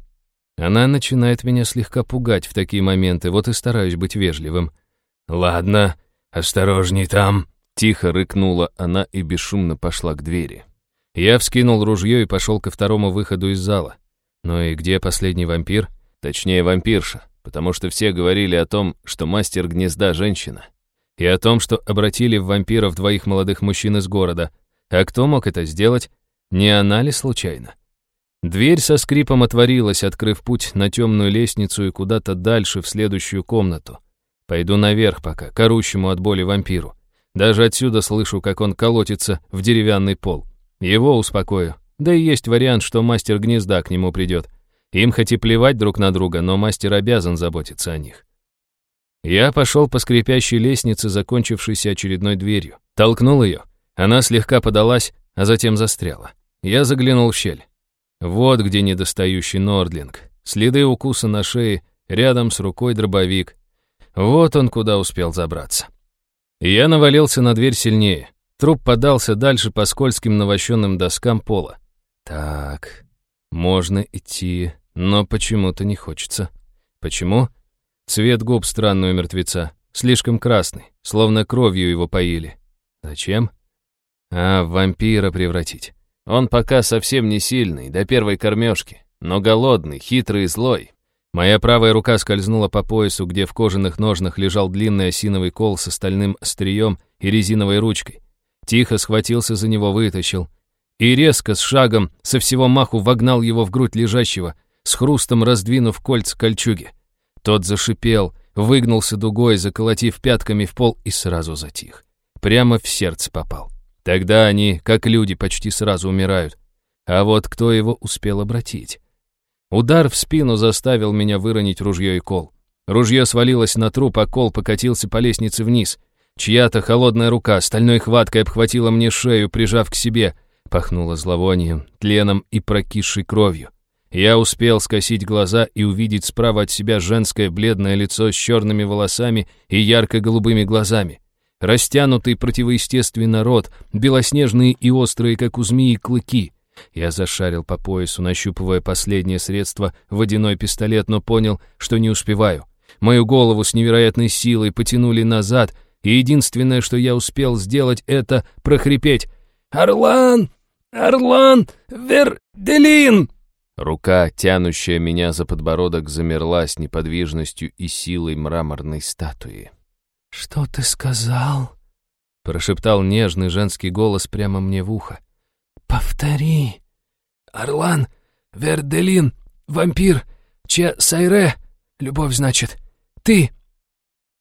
Она начинает меня слегка пугать в такие моменты, вот и стараюсь быть вежливым. «Ладно, осторожней там», — тихо рыкнула она и бесшумно пошла к двери. Я вскинул ружье и пошел ко второму выходу из зала. Ну и где последний вампир? Точнее, вампирша, потому что все говорили о том, что мастер гнезда — женщина. И о том, что обратили в вампиров двоих молодых мужчин из города. А кто мог это сделать? Не она ли случайно? Дверь со скрипом отворилась, открыв путь на темную лестницу и куда-то дальше, в следующую комнату. Пойду наверх пока, к орущему от боли вампиру. Даже отсюда слышу, как он колотится в деревянный пол. Его успокою. Да и есть вариант, что мастер гнезда к нему придет. Им хоть и плевать друг на друга, но мастер обязан заботиться о них. Я пошел по скрипящей лестнице, закончившейся очередной дверью. Толкнул ее. Она слегка подалась, а затем застряла. Я заглянул в щель. Вот где недостающий Нордлинг. Следы укуса на шее, рядом с рукой дробовик. Вот он куда успел забраться. Я навалился на дверь сильнее. Труп подался дальше по скользким навощенным доскам пола. Так, можно идти, но почему-то не хочется. Почему? Цвет губ странный у мертвеца, слишком красный, словно кровью его поили. Зачем? А, в вампира превратить. Он пока совсем не сильный, до первой кормежки, но голодный, хитрый и злой. Моя правая рука скользнула по поясу, где в кожаных ножнах лежал длинный осиновый кол с стальным острием и резиновой ручкой. Тихо схватился за него, вытащил. И резко, с шагом, со всего маху вогнал его в грудь лежащего, с хрустом раздвинув кольца кольчуги. Тот зашипел, выгнулся дугой, заколотив пятками в пол и сразу затих. Прямо в сердце попал. Тогда они, как люди, почти сразу умирают. А вот кто его успел обратить? Удар в спину заставил меня выронить ружье и кол. Ружье свалилось на труп, а кол покатился по лестнице вниз. Чья-то холодная рука стальной хваткой обхватила мне шею, прижав к себе. Пахнуло зловонием, тленом и прокисшей кровью. Я успел скосить глаза и увидеть справа от себя женское бледное лицо с черными волосами и ярко-голубыми глазами. Растянутый противоестественный рот, белоснежные и острые, как у змеи, клыки. Я зашарил по поясу, нащупывая последнее средство, водяной пистолет, но понял, что не успеваю. Мою голову с невероятной силой потянули назад, и единственное, что я успел сделать, это прохрипеть «Орлан! Орлан! Верделин!» Рука, тянущая меня за подбородок, замерла с неподвижностью и силой мраморной статуи. «Что ты сказал?» — прошептал нежный женский голос прямо мне в ухо. «Повтори». «Орлан, Верделин, вампир, Че Сайре, любовь, значит, ты».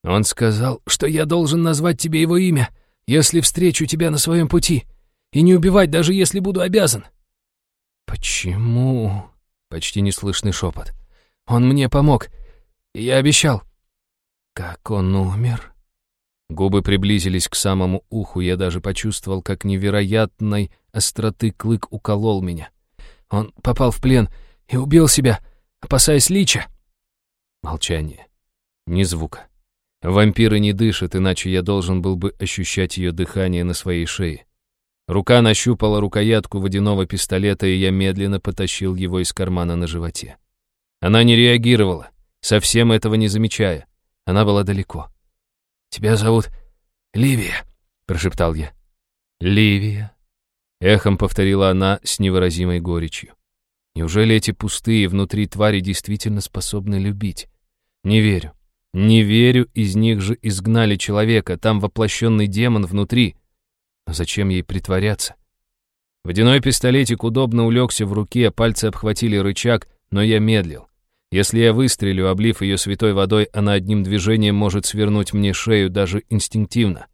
Он сказал, что я должен назвать тебе его имя, если встречу тебя на своем пути, и не убивать, даже если буду обязан. «Почему?» — почти неслышный шепот. «Он мне помог, я обещал». «Как он умер?» Губы приблизились к самому уху, я даже почувствовал, как невероятной остроты клык уколол меня. Он попал в плен и убил себя, опасаясь лича. Молчание. Ни звука. Вампиры не дышат, иначе я должен был бы ощущать ее дыхание на своей шее. Рука нащупала рукоятку водяного пистолета, и я медленно потащил его из кармана на животе. Она не реагировала, совсем этого не замечая. Она была далеко. «Тебя зовут Ливия», — прошептал я. «Ливия», — эхом повторила она с невыразимой горечью. «Неужели эти пустые внутри твари действительно способны любить? Не верю. Не верю, из них же изгнали человека, там воплощенный демон внутри. Но зачем ей притворяться? Водяной пистолетик удобно улегся в руке, пальцы обхватили рычаг, но я медлил. Если я выстрелю, облив ее святой водой, она одним движением может свернуть мне шею даже инстинктивно.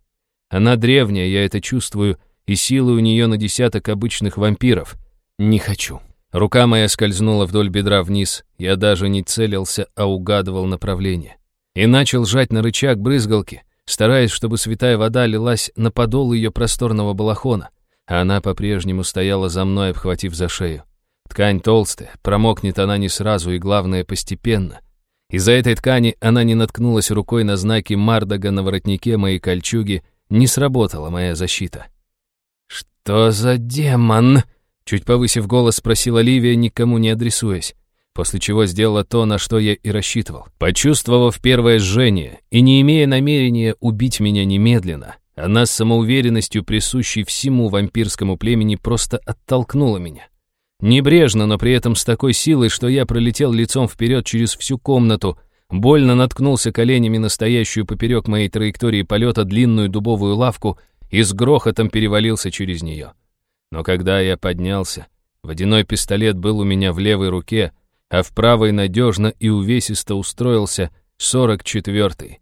Она древняя, я это чувствую, и силы у нее на десяток обычных вампиров. Не хочу. Рука моя скользнула вдоль бедра вниз, я даже не целился, а угадывал направление. И начал жать на рычаг брызгалки, стараясь, чтобы святая вода лилась на подол ее просторного балахона, а она по-прежнему стояла за мной, обхватив за шею. Ткань толстая, промокнет она не сразу и, главное, постепенно. Из-за этой ткани она не наткнулась рукой на знаки Мардага на воротнике моей кольчуги, не сработала моя защита. «Что за демон?» Чуть повысив голос, спросила Ливия, никому не адресуясь, после чего сделала то, на что я и рассчитывал. Почувствовав первое жжение и не имея намерения убить меня немедленно, она с самоуверенностью, присущей всему вампирскому племени, просто оттолкнула меня. Небрежно, но при этом с такой силой, что я пролетел лицом вперед через всю комнату, больно наткнулся коленями на стоящую поперек моей траектории полета длинную дубовую лавку и с грохотом перевалился через нее. Но когда я поднялся, водяной пистолет был у меня в левой руке, а в правой надежно и увесисто устроился сорок четвертый.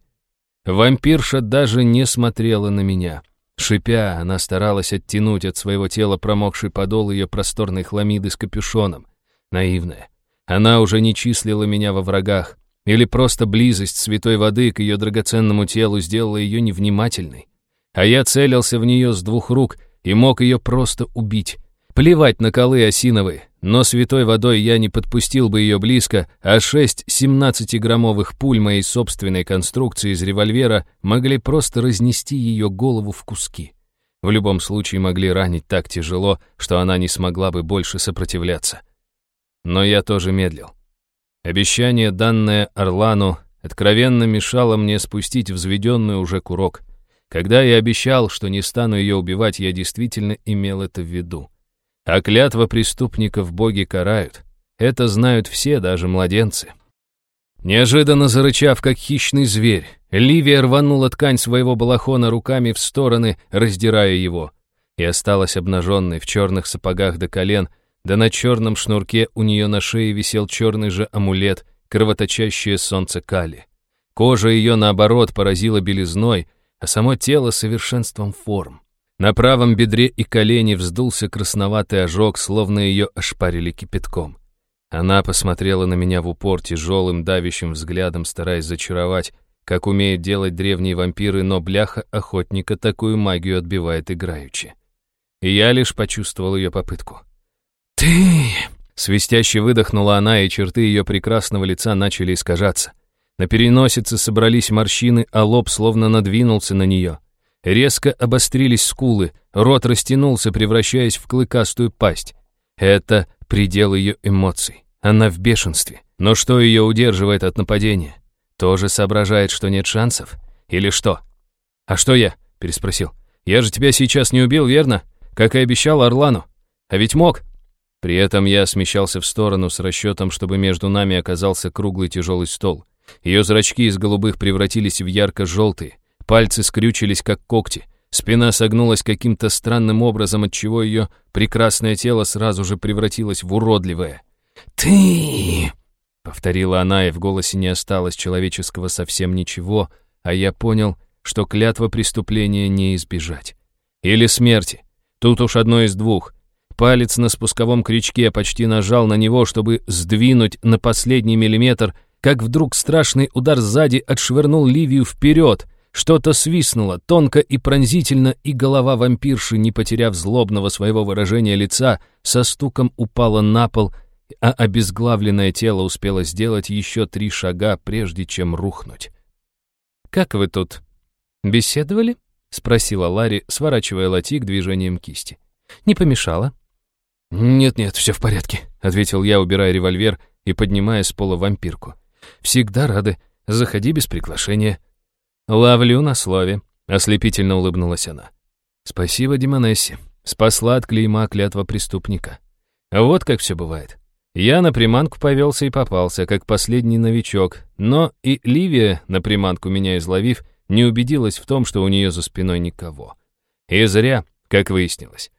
Вампирша даже не смотрела на меня. Шипя, она старалась оттянуть от своего тела промокший подол ее просторной хламиды с капюшоном. Наивная. Она уже не числила меня во врагах. Или просто близость святой воды к ее драгоценному телу сделала ее невнимательной. А я целился в нее с двух рук и мог ее просто убить. Плевать на колы осиновые, но святой водой я не подпустил бы ее близко, а шесть 17-граммовых пуль моей собственной конструкции из револьвера могли просто разнести ее голову в куски. В любом случае могли ранить так тяжело, что она не смогла бы больше сопротивляться. Но я тоже медлил. Обещание, данное Орлану, откровенно мешало мне спустить взведенный уже курок — когда я обещал, что не стану ее убивать, я действительно имел это в виду. А клятва преступников боги карают. Это знают все, даже младенцы. Неожиданно зарычав, как хищный зверь, Ливия рванула ткань своего балахона руками в стороны, раздирая его, и осталась обнаженной в черных сапогах до колен, да на черном шнурке у нее на шее висел черный же амулет, кровоточащее солнце Кали. Кожа ее, наоборот, поразила белизной, а само тело совершенством форм. На правом бедре и колене вздулся красноватый ожог, словно ее ошпарили кипятком. Она посмотрела на меня в упор тяжелым, давящим взглядом, стараясь зачаровать, как умеют делать древние вампиры, но бляха охотника такую магию отбивает играючи. И я лишь почувствовал ее попытку. «Ты!» Свистяще выдохнула она, и черты ее прекрасного лица начали искажаться. На переносице собрались морщины, а лоб словно надвинулся на нее. Резко обострились скулы, рот растянулся, превращаясь в клыкастую пасть. Это предел ее эмоций. Она в бешенстве. Но что ее удерживает от нападения? Тоже соображает, что нет шансов? Или что? «А что я?» — переспросил. «Я же тебя сейчас не убил, верно? Как и обещал Орлану. А ведь мог?» При этом я смещался в сторону с расчетом, чтобы между нами оказался круглый тяжелый стол. Ее зрачки из голубых превратились в ярко-желтые, пальцы скрючились, как когти, спина согнулась каким-то странным образом, отчего ее прекрасное тело сразу же превратилось в уродливое. «Ты!» — повторила она, и в голосе не осталось человеческого совсем ничего, а я понял, что клятва преступления не избежать. Или смерти. Тут уж одно из двух. Палец на спусковом крючке почти нажал на него, чтобы сдвинуть на последний миллиметр, как вдруг страшный удар сзади отшвырнул Ливию вперед. Что-то свистнуло, тонко и пронзительно, и голова вампирши, не потеряв злобного своего выражения лица, со стуком упала на пол, а обезглавленное тело успело сделать еще три шага, прежде чем рухнуть. «Как вы тут? Беседовали?» — спросила Ларри, сворачивая латик движением кисти. «Не помешало?» «Нет-нет, все в порядке», — ответил я, убирая револьвер и поднимая с пола вампирку. Всегда рады. Заходи без приглашения». «Ловлю на слове», — ослепительно улыбнулась она. «Спасибо, Демонессе. Спасла от клейма клятва преступника. Вот как все бывает. Я на приманку повелся и попался, как последний новичок, но и Ливия, на приманку меня изловив, не убедилась в том, что у нее за спиной никого. И зря, как выяснилось.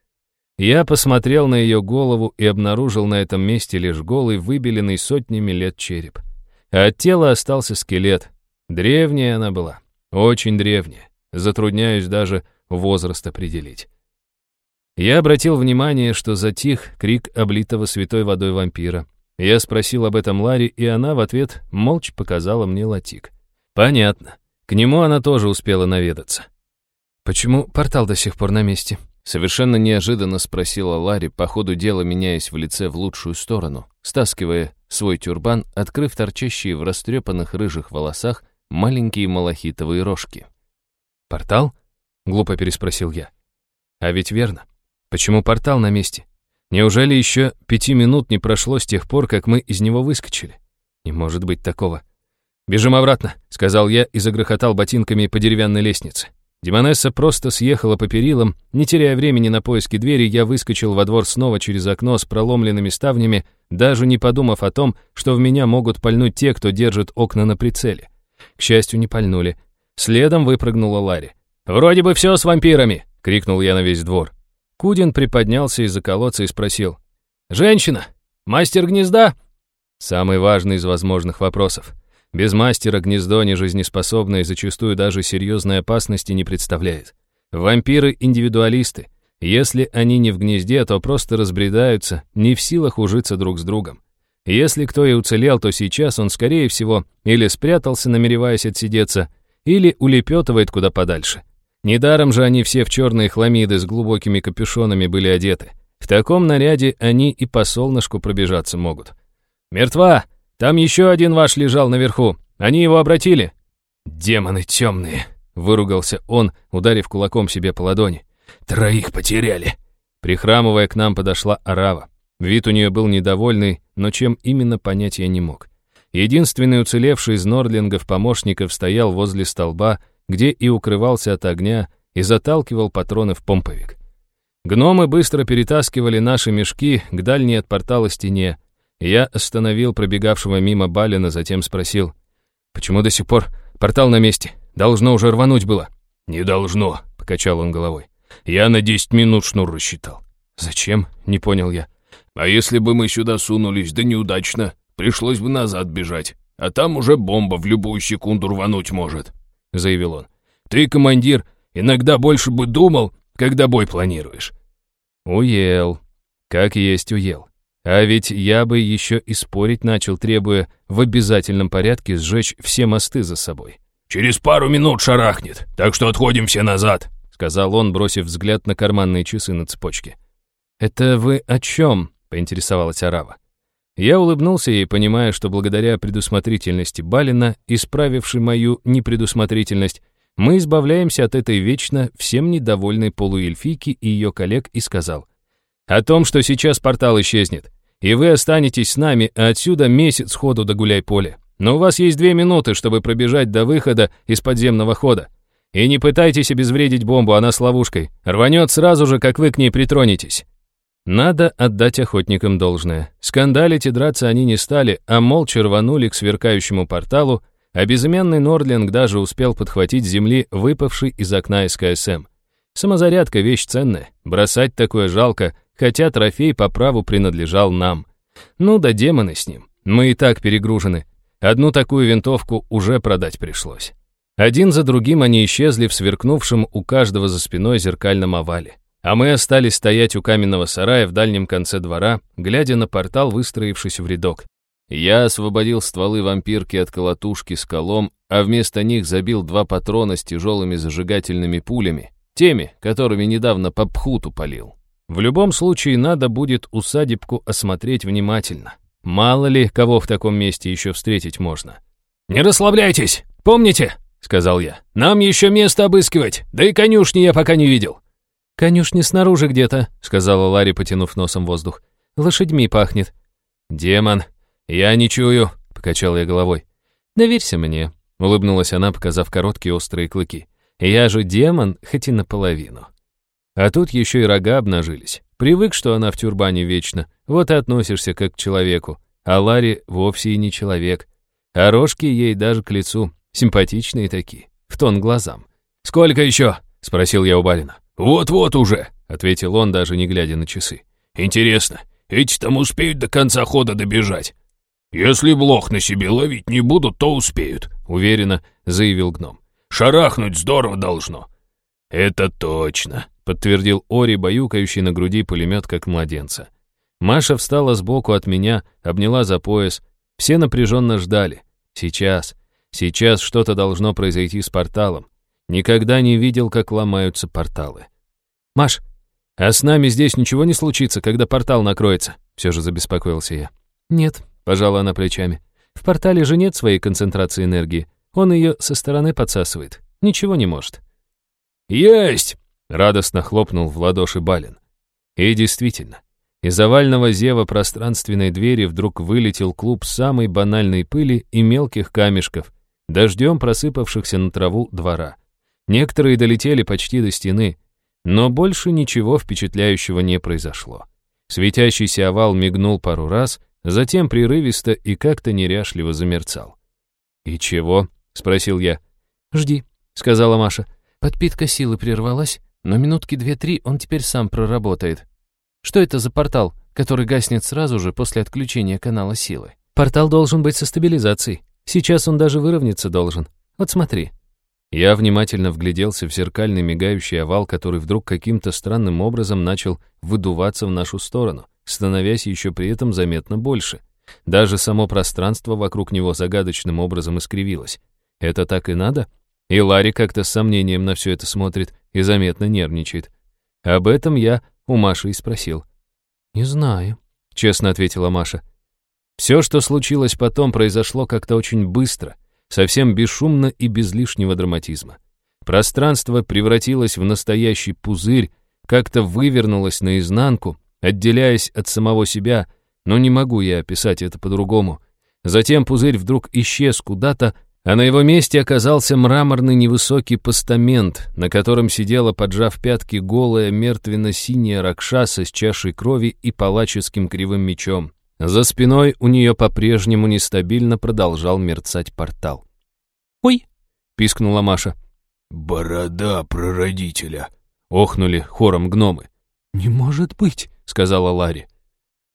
Я посмотрел на ее голову и обнаружил на этом месте лишь голый, выбеленный сотнями лет череп. А от тела остался скелет. Древняя она была, очень древняя. Затрудняюсь даже возраст определить. Я обратил внимание, что затих крик облитого святой водой вампира. Я спросил об этом Ларри, и она в ответ молча показала мне латик. Понятно. К нему она тоже успела наведаться. «Почему портал до сих пор на месте?» Совершенно неожиданно спросила Ларри, по ходу дела меняясь в лице в лучшую сторону, стаскивая свой тюрбан, открыв торчащие в растрепанных рыжих волосах маленькие малахитовые рожки. «Портал?» — глупо переспросил я. «А ведь верно. Почему портал на месте? Неужели еще пяти минут не прошло с тех пор, как мы из него выскочили? Не может быть такого. «Бежим обратно», — сказал я и загрохотал ботинками по деревянной лестнице. Демонесса просто съехала по перилам, не теряя времени на поиски двери, я выскочил во двор снова через окно с проломленными ставнями, даже не подумав о том, что в меня могут пальнуть те, кто держит окна на прицеле. К счастью, не пальнули. Следом выпрыгнула Ларри. «Вроде бы все с вампирами!» — крикнул я на весь двор. Кудин приподнялся из-за колодца и спросил. «Женщина! Мастер гнезда?» Самый важный из возможных вопросов. Без мастера гнездо нежизнеспособное и зачастую даже серьезной опасности не представляет. Вампиры — индивидуалисты. Если они не в гнезде, то просто разбредаются, не в силах ужиться друг с другом. Если кто и уцелел, то сейчас он, скорее всего, или спрятался, намереваясь отсидеться, или улепетывает куда подальше. Недаром же они все в черные хламиды с глубокими капюшонами были одеты. В таком наряде они и по солнышку пробежаться могут. «Мертва!» Там еще один ваш лежал наверху. Они его обратили». «Демоны темные», — выругался он, ударив кулаком себе по ладони. «Троих потеряли». Прихрамывая к нам подошла Арава. Вид у нее был недовольный, но чем именно понять я не мог. Единственный уцелевший из Нордлингов помощников стоял возле столба, где и укрывался от огня, и заталкивал патроны в помповик. Гномы быстро перетаскивали наши мешки к дальней от портала стене, я остановил пробегавшего мимо Балина, затем спросил, «Почему до сих пор портал на месте? Должно уже рвануть было». «Не должно», — покачал он головой. «Я на десять минут шнур рассчитал». «Зачем?» — не понял я. «А если бы мы сюда сунулись, да неудачно, пришлось бы назад бежать, а там уже бомба в любую секунду рвануть может», — заявил он. «Ты, командир, иногда больше бы думал, когда бой планируешь». «Уел. Как есть уел. А ведь я бы еще и спорить начал, требуя в обязательном порядке сжечь все мосты за собой. «Через пару минут шарахнет, так что отходим все назад», сказал он, бросив взгляд на карманные часы на цепочке. «Это вы о чем?» — поинтересовалась Арава. Я улыбнулся ей, понимая, что благодаря предусмотрительности Балина, исправившей мою непредусмотрительность, мы избавляемся от этой вечно всем недовольной полуэльфийки и ее коллег, и сказал, «О том, что сейчас портал исчезнет и вы останетесь с нами, а отсюда месяц ходу до гуляй-поле. Но у вас есть две минуты, чтобы пробежать до выхода из подземного хода. И не пытайтесь обезвредить бомбу, она с ловушкой. Рванет сразу же, как вы к ней притронетесь. Надо отдать охотникам должное. Скандалить и драться они не стали, а молча рванули к сверкающему порталу, а безымянный Нордлинг даже успел подхватить земли выпавший из окна СКСМ. Самозарядка — вещь ценная, бросать такое жалко, хотя трофей по праву принадлежал нам. Ну да демоны с ним, мы и так перегружены. Одну такую винтовку уже продать пришлось. Один за другим они исчезли в сверкнувшем у каждого за спиной зеркальном овале. А мы остались стоять у каменного сарая в дальнем конце двора, глядя на портал, выстроившись в рядок. Я освободил стволы вампирки от колотушки с колом, а вместо них забил два патрона с тяжелыми зажигательными пулями, теми, которыми недавно по пхуту полил. В любом случае, надо будет усадебку осмотреть внимательно. Мало ли, кого в таком месте еще встретить можно. «Не расслабляйтесь! Помните?» — сказал я. «Нам еще место обыскивать, да и конюшни я пока не видел». «Конюшни снаружи где-то», — сказала Ларри, потянув носом воздух. «Лошадьми пахнет». «Демон, я не чую», — покачал я головой. «Доверься мне», — улыбнулась она, показав короткие острые клыки. «Я же демон, хоть и наполовину». А тут еще и рога обнажились. Привык, что она в тюрбане вечно, вот и относишься как к человеку. А Ларри вовсе и не человек. А рожки ей даже к лицу, симпатичные такие, в тон глазам. «Сколько еще?» — спросил я у барина. «Вот-вот уже», — ответил он, даже не глядя на часы. «Интересно, эти там успеют до конца хода добежать?» «Если блох на себе ловить не будут, то успеют», — уверенно заявил гном. «Шарахнуть здорово должно. «Это точно», — подтвердил Ори, баюкающий на груди пулемет, как младенца. Маша встала сбоку от меня, обняла за пояс. Все напряженно ждали. Сейчас, сейчас что-то должно произойти с порталом. Никогда не видел, как ломаются порталы. «Маш, а с нами здесь ничего не случится, когда портал накроется?» Все же забеспокоился я. «Нет», — пожала она плечами. «В портале же нет своей концентрации энергии. Он ее со стороны подсасывает. Ничего не может». «Есть!» — радостно хлопнул в ладоши Балин. И действительно, из овального зева пространственной двери вдруг вылетел клуб самой банальной пыли и мелких камешков, дождем просыпавшихся на траву двора. Некоторые долетели почти до стены, но больше ничего впечатляющего не произошло. Светящийся овал мигнул пару раз, затем прерывисто и как-то неряшливо замерцал. «И чего?» — спросил я. «Жди», — сказала Маша. «Подпитка силы прервалась, но минутки две-три он теперь сам проработает. Что это за портал, который гаснет сразу же после отключения канала силы? Портал должен быть со стабилизацией. Сейчас он даже выровняться должен. Вот смотри». Я внимательно вгляделся в зеркальный мигающий овал, который вдруг каким-то странным образом начал выдуваться в нашу сторону, становясь еще при этом заметно больше. Даже само пространство вокруг него загадочным образом искривилось. Это так и надо? И Ларри как-то с сомнением на все это смотрит и заметно нервничает. Об этом я у Маши и спросил. «Не знаю», — честно ответила Маша. Все, что случилось потом, произошло как-то очень быстро, совсем бесшумно и без лишнего драматизма. Пространство превратилось в настоящий пузырь, как-то вывернулось наизнанку, отделяясь от самого себя, но не могу я описать это по-другому. Затем пузырь вдруг исчез куда-то, а на его месте оказался мраморный невысокий постамент, на котором сидела, поджав пятки, голая мертвенно-синяя ракшаса с чашей крови и палаческим кривым мечом. За спиной у нее по-прежнему нестабильно продолжал мерцать портал. «Ой!» — пискнула Маша. «Борода прародителя!» — охнули хором гномы. «Не может быть!» — сказала Ларри.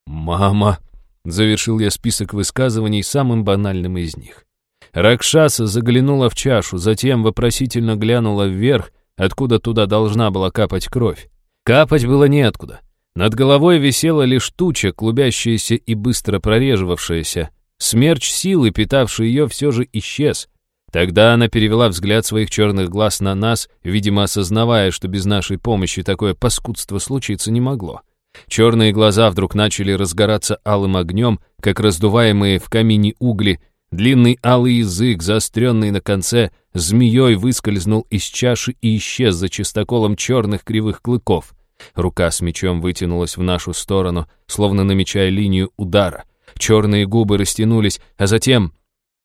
«Мама!» — завершил я список высказываний самым банальным из них. Ракшаса заглянула в чашу, затем вопросительно глянула вверх, откуда туда должна была капать кровь. Капать было неоткуда. Над головой висела лишь туча, клубящаяся и быстро прореживавшаяся. Смерч силы, питавший ее, все же исчез. Тогда она перевела взгляд своих черных глаз на нас, видимо, осознавая, что без нашей помощи такое паскудство случиться не могло. Черные глаза вдруг начали разгораться алым огнем, как раздуваемые в камине угли, Длинный алый язык, заостренный на конце, змеей выскользнул из чаши и исчез за чистоколом черных кривых клыков. Рука с мечом вытянулась в нашу сторону, словно намечая линию удара. Черные губы растянулись, а затем...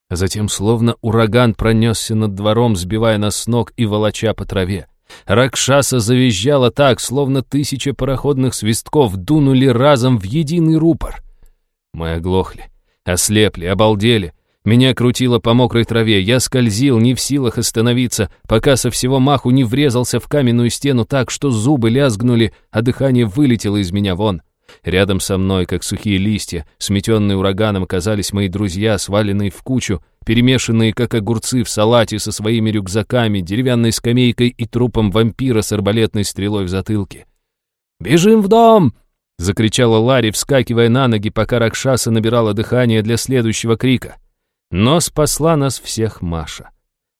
А затем словно ураган пронесся над двором, сбивая нас с ног и волоча по траве. Ракшаса завизжала так, словно тысяча пароходных свистков дунули разом в единый рупор. Мы оглохли, ослепли, обалдели. Меня крутило по мокрой траве, я скользил, не в силах остановиться, пока со всего маху не врезался в каменную стену так, что зубы лязгнули, а дыхание вылетело из меня вон. Рядом со мной, как сухие листья, сметенные ураганом, оказались мои друзья, сваленные в кучу, перемешанные, как огурцы, в салате со своими рюкзаками, деревянной скамейкой и трупом вампира с арбалетной стрелой в затылке. «Бежим в дом!» — закричала Ларри, вскакивая на ноги, пока Ракшаса набирала дыхание для следующего крика. Но спасла нас всех Маша.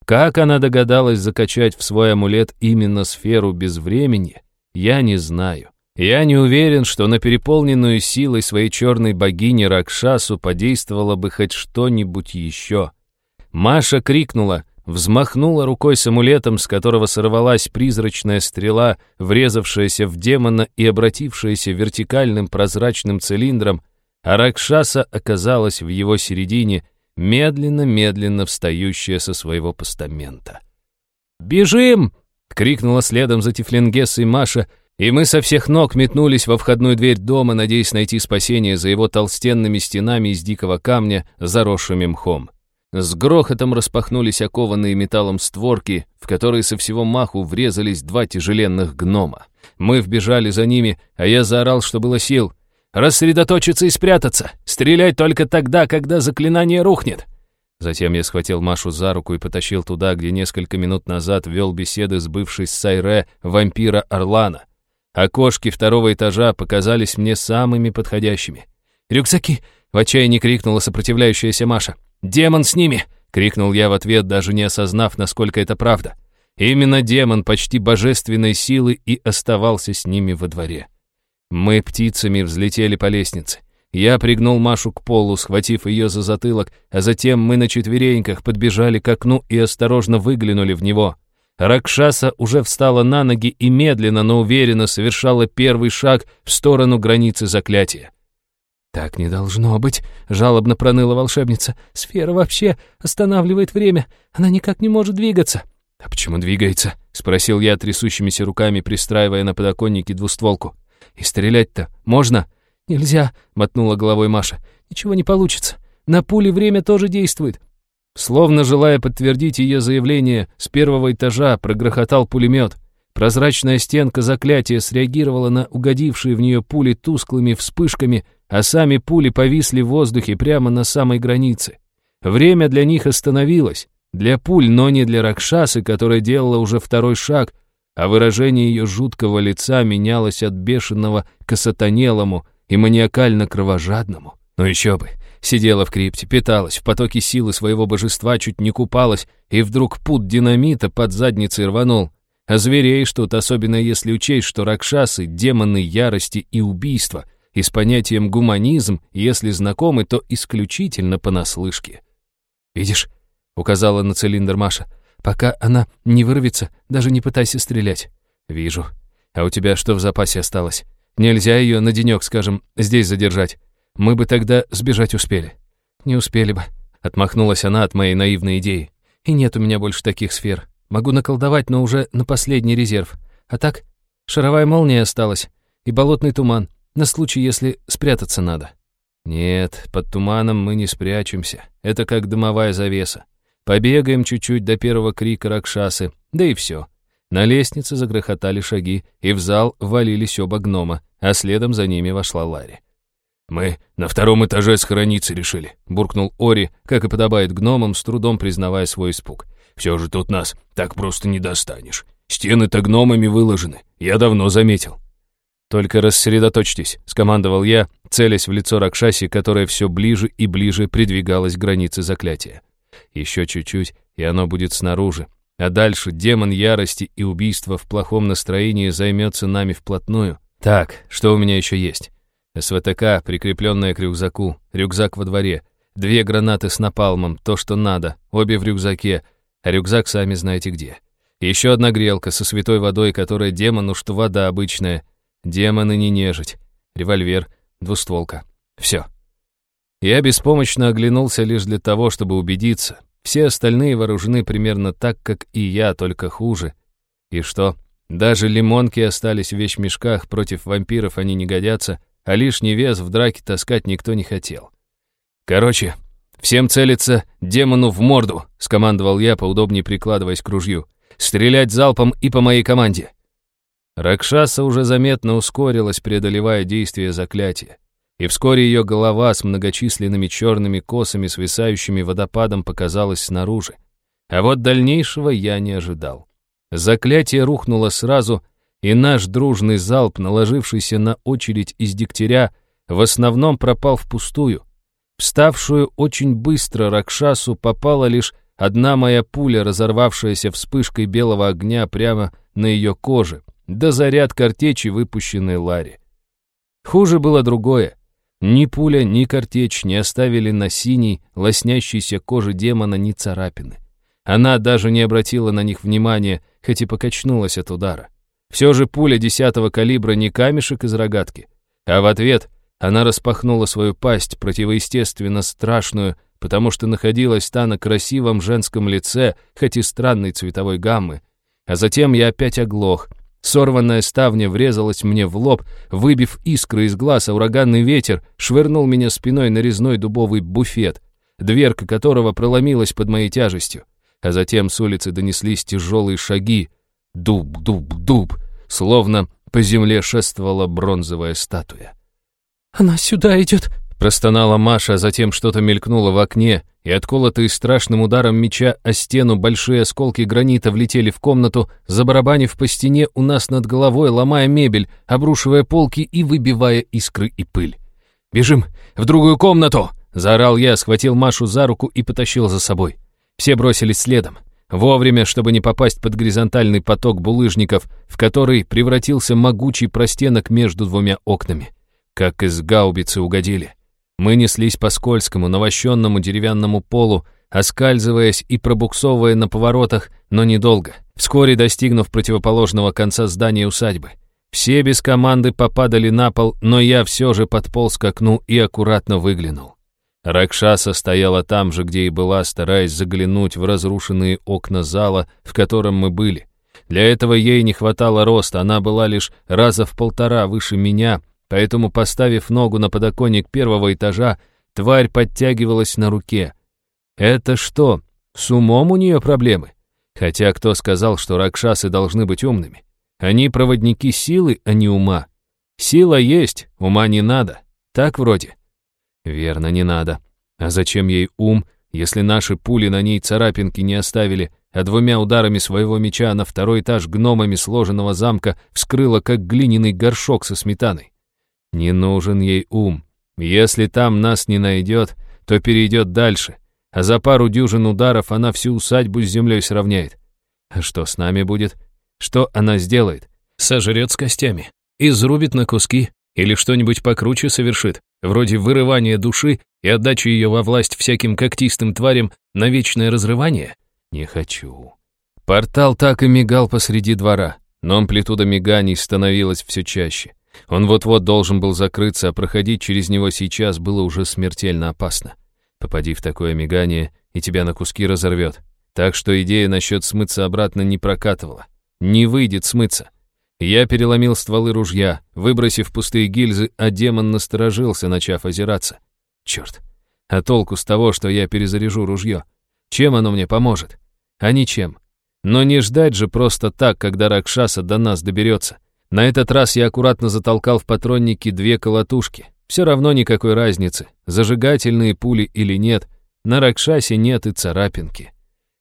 Как она догадалась закачать в свой амулет именно сферу безвремени, я не знаю. Я не уверен, что на переполненную силой своей черной богини Ракшасу подействовало бы хоть что-нибудь еще. Маша крикнула, взмахнула рукой с амулетом, с которого сорвалась призрачная стрела, врезавшаяся в демона и обратившаяся вертикальным прозрачным цилиндром, а Ракшаса оказалась в его середине — медленно-медленно встающая со своего постамента. «Бежим!» — крикнула следом за Тифлингессой Маша, и мы со всех ног метнулись во входную дверь дома, надеясь найти спасение за его толстенными стенами из дикого камня, заросшими мхом. С грохотом распахнулись окованные металлом створки, в которые со всего маху врезались два тяжеленных гнома. Мы вбежали за ними, а я заорал, что было сил — Рассредоточиться и спрятаться. Стрелять только тогда, когда заклинание рухнет. Затем я схватил Машу за руку и потащил туда, где несколько минут назад вел беседы с бывшей Сайре вампира Орлана. Окошки второго этажа показались мне самыми подходящими. «Рюкзаки!» — в отчаянии крикнула сопротивляющаяся Маша. «Демон с ними!» — крикнул я в ответ, даже не осознав, насколько это правда. Именно демон почти божественной силы и оставался с ними во дворе. Мы птицами взлетели по лестнице. Я пригнул Машу к полу, схватив ее за затылок, а затем мы на четвереньках подбежали к окну и осторожно выглянули в него. Ракшаса уже встала на ноги и медленно, но уверенно совершала первый шаг в сторону границы заклятия. «Так не должно быть», — жалобно проныла волшебница. «Сфера вообще останавливает время. Она никак не может двигаться». «А почему двигается?» — спросил я трясущимися руками, пристраивая на подоконнике двустволку. «И стрелять-то можно?» «Нельзя», — мотнула головой Маша. «Ничего не получится. На пуле время тоже действует». Словно желая подтвердить ее заявление, с первого этажа прогрохотал пулемет. Прозрачная стенка заклятия среагировала на угодившие в нее пули тусклыми вспышками, а сами пули повисли в воздухе прямо на самой границе. Время для них остановилось. Для пуль, но не для Ракшасы, которая делала уже второй шаг, а выражение ее жуткого лица менялось от бешеного к осатанелому и маниакально-кровожадному. Но еще бы, сидела в крипте, питалась, в потоке силы своего божества чуть не купалась, и вдруг пут динамита под задницей рванул. А звереешь тут, особенно если учесть, что ракшасы — демоны ярости и убийства, и с понятием гуманизм, если знакомы, то исключительно понаслышке. «Видишь?» — указала на цилиндр Маша. «Пока она не вырвется, даже не пытайся стрелять». «Вижу. А у тебя что в запасе осталось? Нельзя ее на денек, скажем, здесь задержать. Мы бы тогда сбежать успели». «Не успели бы», — отмахнулась она от моей наивной идеи. «И нет у меня больше таких сфер. Могу наколдовать, но уже на последний резерв. А так, шаровая молния осталась и болотный туман, на случай, если спрятаться надо». «Нет, под туманом мы не спрячемся. Это как дымовая завеса. Побегаем чуть-чуть до первого крика Ракшасы, да и все. На лестнице загрохотали шаги, и в зал валились оба гнома, а следом за ними вошла Ларри. «Мы на втором этаже схорониться решили», — буркнул Ори, как и подобает гномам, с трудом признавая свой испуг. «Все же тут нас так просто не достанешь. Стены-то гномами выложены, я давно заметил». «Только рассредоточьтесь», — скомандовал я, целясь в лицо Ракшаси, которое все ближе и ближе придвигалось к границе заклятия. Еще чуть-чуть, и оно будет снаружи. А дальше демон ярости и убийства в плохом настроении займется нами вплотную. Так, что у меня еще есть? СВТК, прикрепленная к рюкзаку, рюкзак во дворе, две гранаты с напалмом, то, что надо, обе в рюкзаке, а рюкзак сами знаете где. Еще одна грелка со святой водой, которая демону, что вода обычная. Демоны не нежить. Револьвер, двустволка. Все. Я беспомощно оглянулся лишь для того, чтобы убедиться. Все остальные вооружены примерно так, как и я, только хуже. И что? Даже лимонки остались в вещмешках, против вампиров они не годятся, а лишний вес в драке таскать никто не хотел. Короче, всем целиться демону в морду, скомандовал я, поудобнее прикладываясь к ружью. Стрелять залпом и по моей команде. Ракшаса уже заметно ускорилась, преодолевая действие заклятия и вскоре ее голова с многочисленными черными косами, свисающими водопадом, показалась снаружи. А вот дальнейшего я не ожидал. Заклятие рухнуло сразу, и наш дружный залп, наложившийся на очередь из дегтяря, в основном пропал впустую. Вставшую очень быстро Ракшасу попала лишь одна моя пуля, разорвавшаяся вспышкой белого огня прямо на ее коже, да заряд картечи, выпущенной Ларе. Хуже было другое. Ни пуля, ни картечь не оставили на синей, лоснящейся коже демона ни царапины. Она даже не обратила на них внимания, хоть и покачнулась от удара. Все же пуля десятого калибра не камешек из рогатки. А в ответ она распахнула свою пасть, противоестественно страшную, потому что находилась та на красивом женском лице, хоть и странной цветовой гаммы. А затем я опять оглох, Сорванная ставня врезалась мне в лоб, выбив искры из глаз, а ураганный ветер швырнул меня спиной на резной дубовый буфет, дверка которого проломилась под моей тяжестью. А затем с улицы донеслись тяжелые шаги. Дуб, дуб, дуб, словно по земле шествовала бронзовая статуя. «Она сюда идет!» Простонала Маша, а затем что-то мелькнуло в окне, и отколотые страшным ударом меча о стену большие осколки гранита влетели в комнату, забарабанив по стене у нас над головой, ломая мебель, обрушивая полки и выбивая искры и пыль. «Бежим в другую комнату!» — заорал я, схватил Машу за руку и потащил за собой. Все бросились следом. Вовремя, чтобы не попасть под горизонтальный поток булыжников, в который превратился могучий простенок между двумя окнами. Как из гаубицы угодили. Мы неслись по скользкому, навощенному деревянному полу, оскальзываясь и пробуксовывая на поворотах, но недолго, вскоре достигнув противоположного конца здания усадьбы. Все без команды попадали на пол, но я все же подполз к окну и аккуратно выглянул. Ракшаса стояла там же, где и была, стараясь заглянуть в разрушенные окна зала, в котором мы были. Для этого ей не хватало роста, она была лишь раза в полтора выше меня, Поэтому, поставив ногу на подоконник первого этажа, тварь подтягивалась на руке. Это что, с умом у нее проблемы? Хотя кто сказал, что ракшасы должны быть умными? Они проводники силы, а не ума. Сила есть, ума не надо. Так вроде. Верно, не надо. А зачем ей ум, если наши пули на ней царапинки не оставили, а двумя ударами своего меча на второй этаж гномами сложенного замка вскрыла, как глиняный горшок со сметаной? Не нужен ей ум. Если там нас не найдет, то перейдет дальше, а за пару дюжин ударов она всю усадьбу с землей сравняет. А что с нами будет? Что она сделает? Сожрет с костями, изрубит на куски или что-нибудь покруче совершит, вроде вырывания души и отдачи ее во власть всяким когтистым тварям на вечное разрывание? Не хочу. Портал так и мигал посреди двора, но амплитуда миганий становилась все чаще. Он вот-вот должен был закрыться, а проходить через него сейчас было уже смертельно опасно. Попади в такое мигание, и тебя на куски разорвет. Так что идея насчет смыться обратно не прокатывала. Не выйдет смыться. Я переломил стволы ружья, выбросив пустые гильзы, а демон насторожился, начав озираться. Черт. А толку с того, что я перезаряжу ружье? Чем оно мне поможет? А ничем. Но не ждать же просто так, когда Ракшаса до нас доберется. На этот раз я аккуратно затолкал в патронники две колотушки. Все равно никакой разницы, зажигательные пули или нет. На Ракшасе нет и царапинки.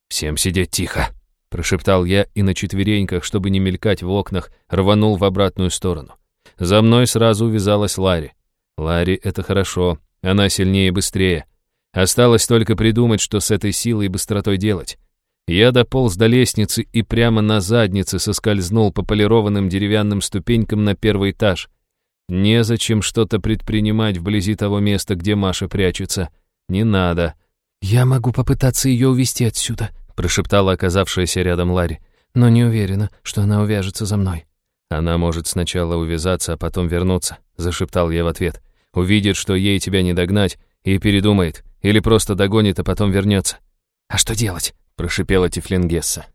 «Всем сидеть тихо», — прошептал я и на четвереньках, чтобы не мелькать в окнах, рванул в обратную сторону. За мной сразу увязалась Ларри. Ларри — это хорошо, она сильнее и быстрее. Осталось только придумать, что с этой силой и быстротой делать. Я дополз до лестницы и прямо на заднице соскользнул по полированным деревянным ступенькам на первый этаж. Незачем что-то предпринимать вблизи того места, где Маша прячется. Не надо. «Я могу попытаться ее увести отсюда», — прошептала оказавшаяся рядом Ларри, «но не уверена, что она увяжется за мной». «Она может сначала увязаться, а потом вернуться», — зашептал я в ответ. «Увидит, что ей тебя не догнать, и передумает, или просто догонит, а потом вернется». «А что делать?» — прошипела Тифлингесса.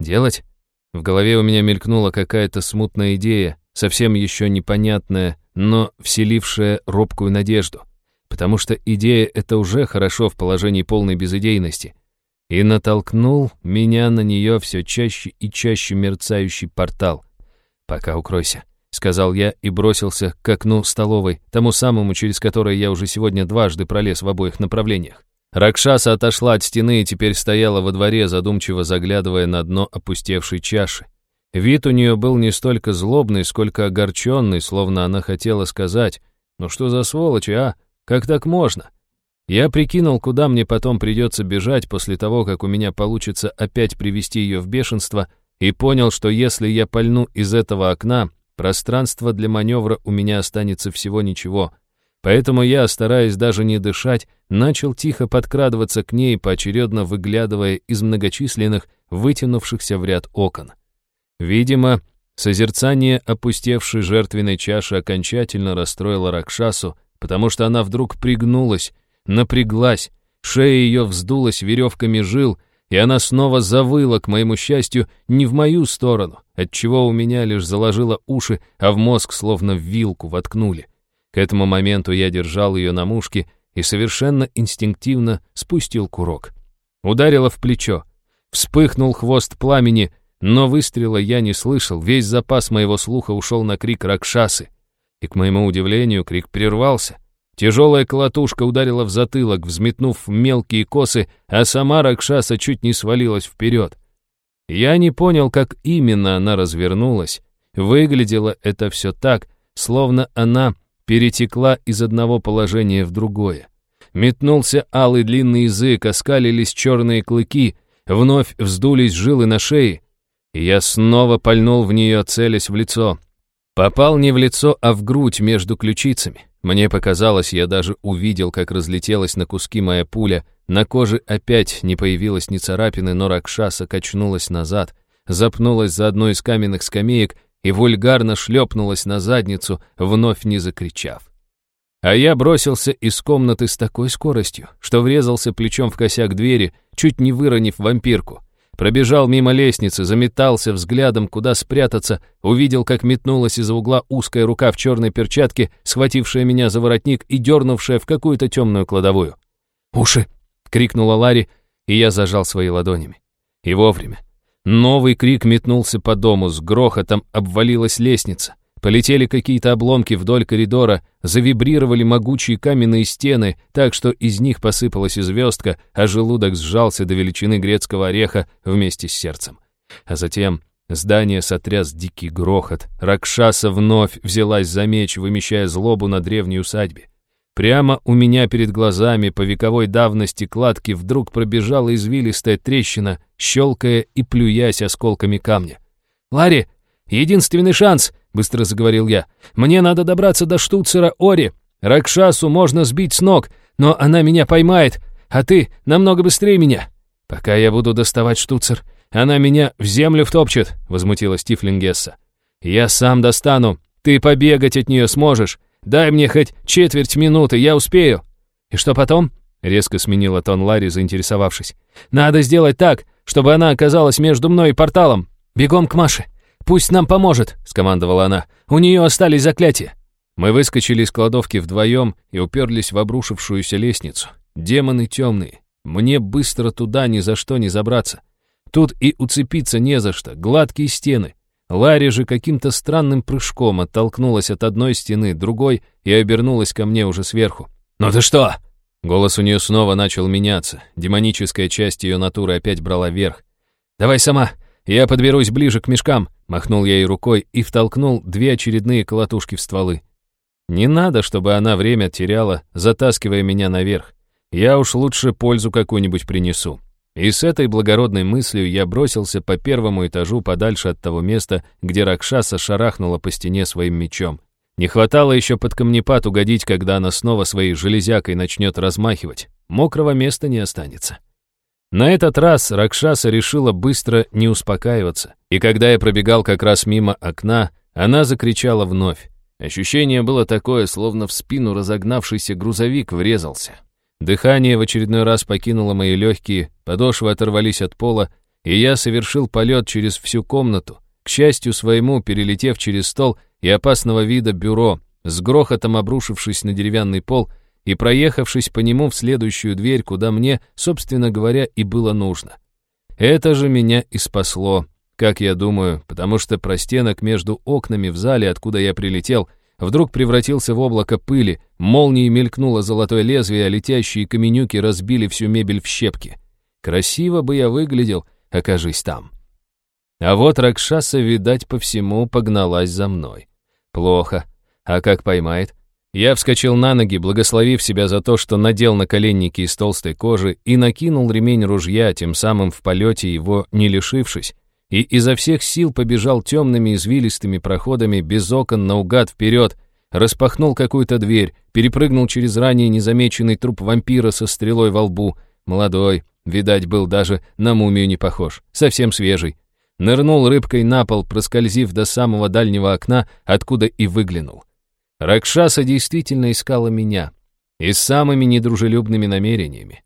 «Делать?» В голове у меня мелькнула какая-то смутная идея, совсем еще непонятная, но вселившая робкую надежду. Потому что идея — это уже хорошо в положении полной безыдейности. И натолкнул меня на нее все чаще и чаще мерцающий портал. «Пока укройся», — сказал я и бросился к окну столовой, тому самому, через которое я уже сегодня дважды пролез в обоих направлениях. Ракшаса отошла от стены и теперь стояла во дворе, задумчиво заглядывая на дно опустевшей чаши. Вид у нее был не столько злобный, сколько огорченный, словно она хотела сказать, «Ну что за сволочи, а? Как так можно?» Я прикинул, куда мне потом придется бежать после того, как у меня получится опять привести ее в бешенство, и понял, что если я пальну из этого окна, пространство для маневра у меня останется всего ничего — Поэтому я, стараясь даже не дышать, начал тихо подкрадываться к ней, поочередно выглядывая из многочисленных, вытянувшихся в ряд окон. Видимо, созерцание опустевшей жертвенной чаши окончательно расстроило Ракшасу, потому что она вдруг пригнулась, напряглась, шея ее вздулась веревками жил, и она снова завыла, к моему счастью, не в мою сторону, отчего у меня лишь заложило уши, а в мозг словно вилку воткнули. К этому моменту я держал ее на мушке и совершенно инстинктивно спустил курок. Ударило в плечо. Вспыхнул хвост пламени, но выстрела я не слышал, весь запас моего слуха ушел на крик Ракшасы. И, к моему удивлению, крик прервался. Тяжелая колотушка ударила в затылок, взметнув мелкие косы, а сама Ракшаса чуть не свалилась вперед. Я не понял, как именно она развернулась. Выглядело это все так, словно она перетекла из одного положения в другое. Метнулся алый длинный язык, оскалились черные клыки, вновь вздулись жилы на шее. И я снова пальнул в нее, целясь в лицо. Попал не в лицо, а в грудь между ключицами. Мне показалось, я даже увидел, как разлетелась на куски моя пуля, на коже опять не появилось ни царапины, но Ракшаса качнулась назад, запнулась за одной из каменных скамеек и вульгарно шлепнулась на задницу, вновь не закричав. А я бросился из комнаты с такой скоростью, что врезался плечом в косяк двери, чуть не выронив вампирку. Пробежал мимо лестницы, заметался взглядом, куда спрятаться, увидел, как метнулась из-за угла узкая рука в черной перчатке, схватившая меня за воротник и дернувшая в какую-то темную кладовую. «Уши!» — крикнула Ларри, и я зажал свои ладонями. И вовремя. Новый крик метнулся по дому, с грохотом обвалилась лестница. Полетели какие-то обломки вдоль коридора, завибрировали могучие каменные стены, так что из них посыпалась звездка, а желудок сжался до величины грецкого ореха вместе с сердцем. А затем здание сотряс дикий грохот. Ракшаса вновь взялась за меч, вымещая злобу на древней усадьбе. Прямо у меня перед глазами по вековой давности кладки вдруг пробежала извилистая трещина, щелкая и плюясь осколками камня. «Ларри, единственный шанс!» быстро заговорил я. «Мне надо добраться до штуцера Ори. Ракшасу можно сбить с ног, но она меня поймает, а ты намного быстрее меня. Пока я буду доставать штуцер, она меня в землю втопчет», — возмутилась Тифлингесса. «Я сам достану. Ты побегать от нее сможешь. Дай мне хоть четверть минуты, я успею». «И что потом?» — резко сменила тон Ларри, заинтересовавшись. «Надо сделать так, чтобы она оказалась между мной и порталом. Бегом к Маше. «Пусть нам поможет», — скомандовала она. «У нее остались заклятия». Мы выскочили из кладовки вдвоем и уперлись в обрушившуюся лестницу. Демоны темные. Мне быстро туда ни за что не забраться. Тут и уцепиться не за что. Гладкие стены. Ларри же каким-то странным прыжком оттолкнулась от одной стены, другой и обернулась ко мне уже сверху. «Ну ты что?» Голос у нее снова начал меняться. Демоническая часть ее натуры опять брала верх. «Давай сама, я подберусь ближе к мешкам», — махнул я ей рукой и втолкнул две очередные колотушки в стволы. Не надо, чтобы она время теряла, затаскивая меня наверх. Я уж лучше пользу какую-нибудь принесу. И с этой благородной мыслью я бросился по первому этажу подальше от того места, где Ракшаса шарахнула по стене своим мечом. Не хватало еще под камнепад угодить, когда она снова своей железякой начнет размахивать. Мокрого места не останется. На этот раз Ракшаса решила быстро не успокаиваться, и когда я пробегал как раз мимо окна, она закричала вновь. Ощущение было такое, словно в спину разогнавшийся грузовик врезался. Дыхание в очередной раз покинуло мои легкие, подошвы оторвались от пола, и я совершил полет через всю комнату, к счастью своему, перелетев через стол и опасного вида бюро, с грохотом обрушившись на деревянный пол — и проехавшись по нему в следующую дверь, куда мне, собственно говоря, и было нужно. Это же меня и спасло, как я думаю, потому что простенок между окнами в зале, откуда я прилетел, вдруг превратился в облако пыли, молнией мелькнуло золотое лезвие, а летящие каменюки разбили всю мебель в щепки. Красиво бы я выглядел, окажись там. А вот Ракшаса, видать, по всему погналась за мной. Плохо. А как поймает? Я вскочил на ноги, благословив себя за то, что надел наколенники из толстой кожи и накинул ремень ружья, тем самым в полете его не лишившись, и изо всех сил побежал темными извилистыми проходами без окон наугад вперед, распахнул какую-то дверь, перепрыгнул через ранее незамеченный труп вампира со стрелой во лбу, молодой, видать, был даже на мумию не похож, совсем свежий. Нырнул рыбкой на пол, проскользив до самого дальнего окна, откуда и выглянул. Ракшаса действительно искала меня. И с самыми недружелюбными намерениями.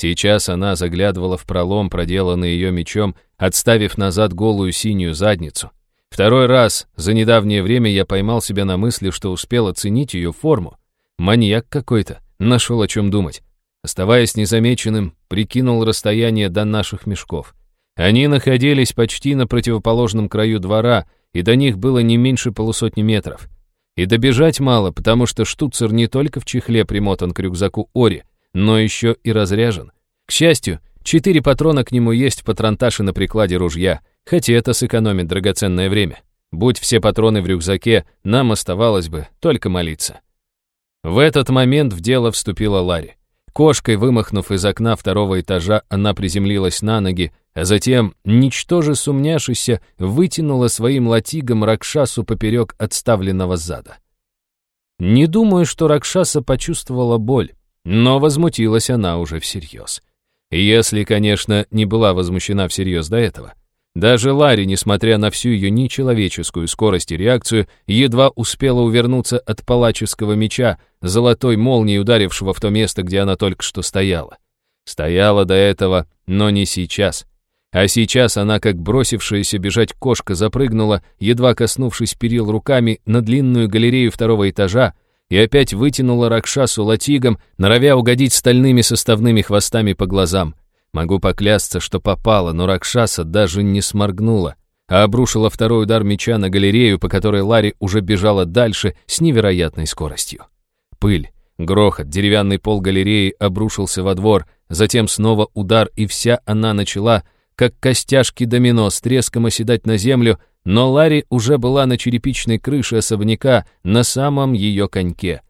Сейчас она заглядывала в пролом, проделанный ее мечом, отставив назад голую синюю задницу. Второй раз за недавнее время я поймал себя на мысли, что успел оценить ее форму. Маньяк какой-то, нашел о чем думать. Оставаясь незамеченным, прикинул расстояние до наших мешков. Они находились почти на противоположном краю двора, и до них было не меньше полусотни метров. И добежать мало, потому что штуцер не только в чехле примотан к рюкзаку Ори, но еще и разряжен. К счастью, четыре патрона к нему есть в патронташе на прикладе ружья, хотя это сэкономит драгоценное время. Будь все патроны в рюкзаке, нам оставалось бы только молиться. В этот момент в дело вступила Ларри. Кошкой вымахнув из окна второго этажа, она приземлилась на ноги, а затем, ничтоже сумняшися, вытянула своим латигом Ракшасу поперек отставленного зада. Не думаю, что Ракшаса почувствовала боль, но возмутилась она уже всерьез. Если, конечно, не была возмущена всерьез до этого. Даже Ларри, несмотря на всю ее нечеловеческую скорость и реакцию, едва успела увернуться от палаческого меча, золотой молнии, ударившего в то место, где она только что стояла. Стояла до этого, но не сейчас. А сейчас она, как бросившаяся бежать кошка, запрыгнула, едва коснувшись перил руками, на длинную галерею второго этажа, и опять вытянула Ракшасу латигом, норовя угодить стальными составными хвостами по глазам. Могу поклясться, что попала, но Ракшаса даже не сморгнула, а обрушила второй удар меча на галерею, по которой Ларри уже бежала дальше с невероятной скоростью. Пыль, грохот, деревянный пол галереи обрушился во двор, затем снова удар, и вся она начала, как костяшки домино, с треском оседать на землю, но Ларри уже была на черепичной крыше особняка, на самом ее коньке.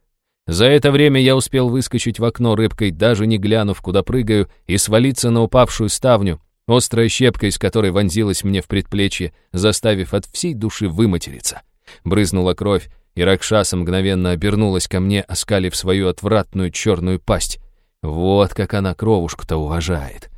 За это время я успел выскочить в окно рыбкой, даже не глянув, куда прыгаю, и свалиться на упавшую ставню, острая щепка из которой вонзилась мне в предплечье, заставив от всей души выматериться. Брызнула кровь, и Ракшаса мгновенно обернулась ко мне, оскалив свою отвратную черную пасть. Вот как она кровушку-то уважает.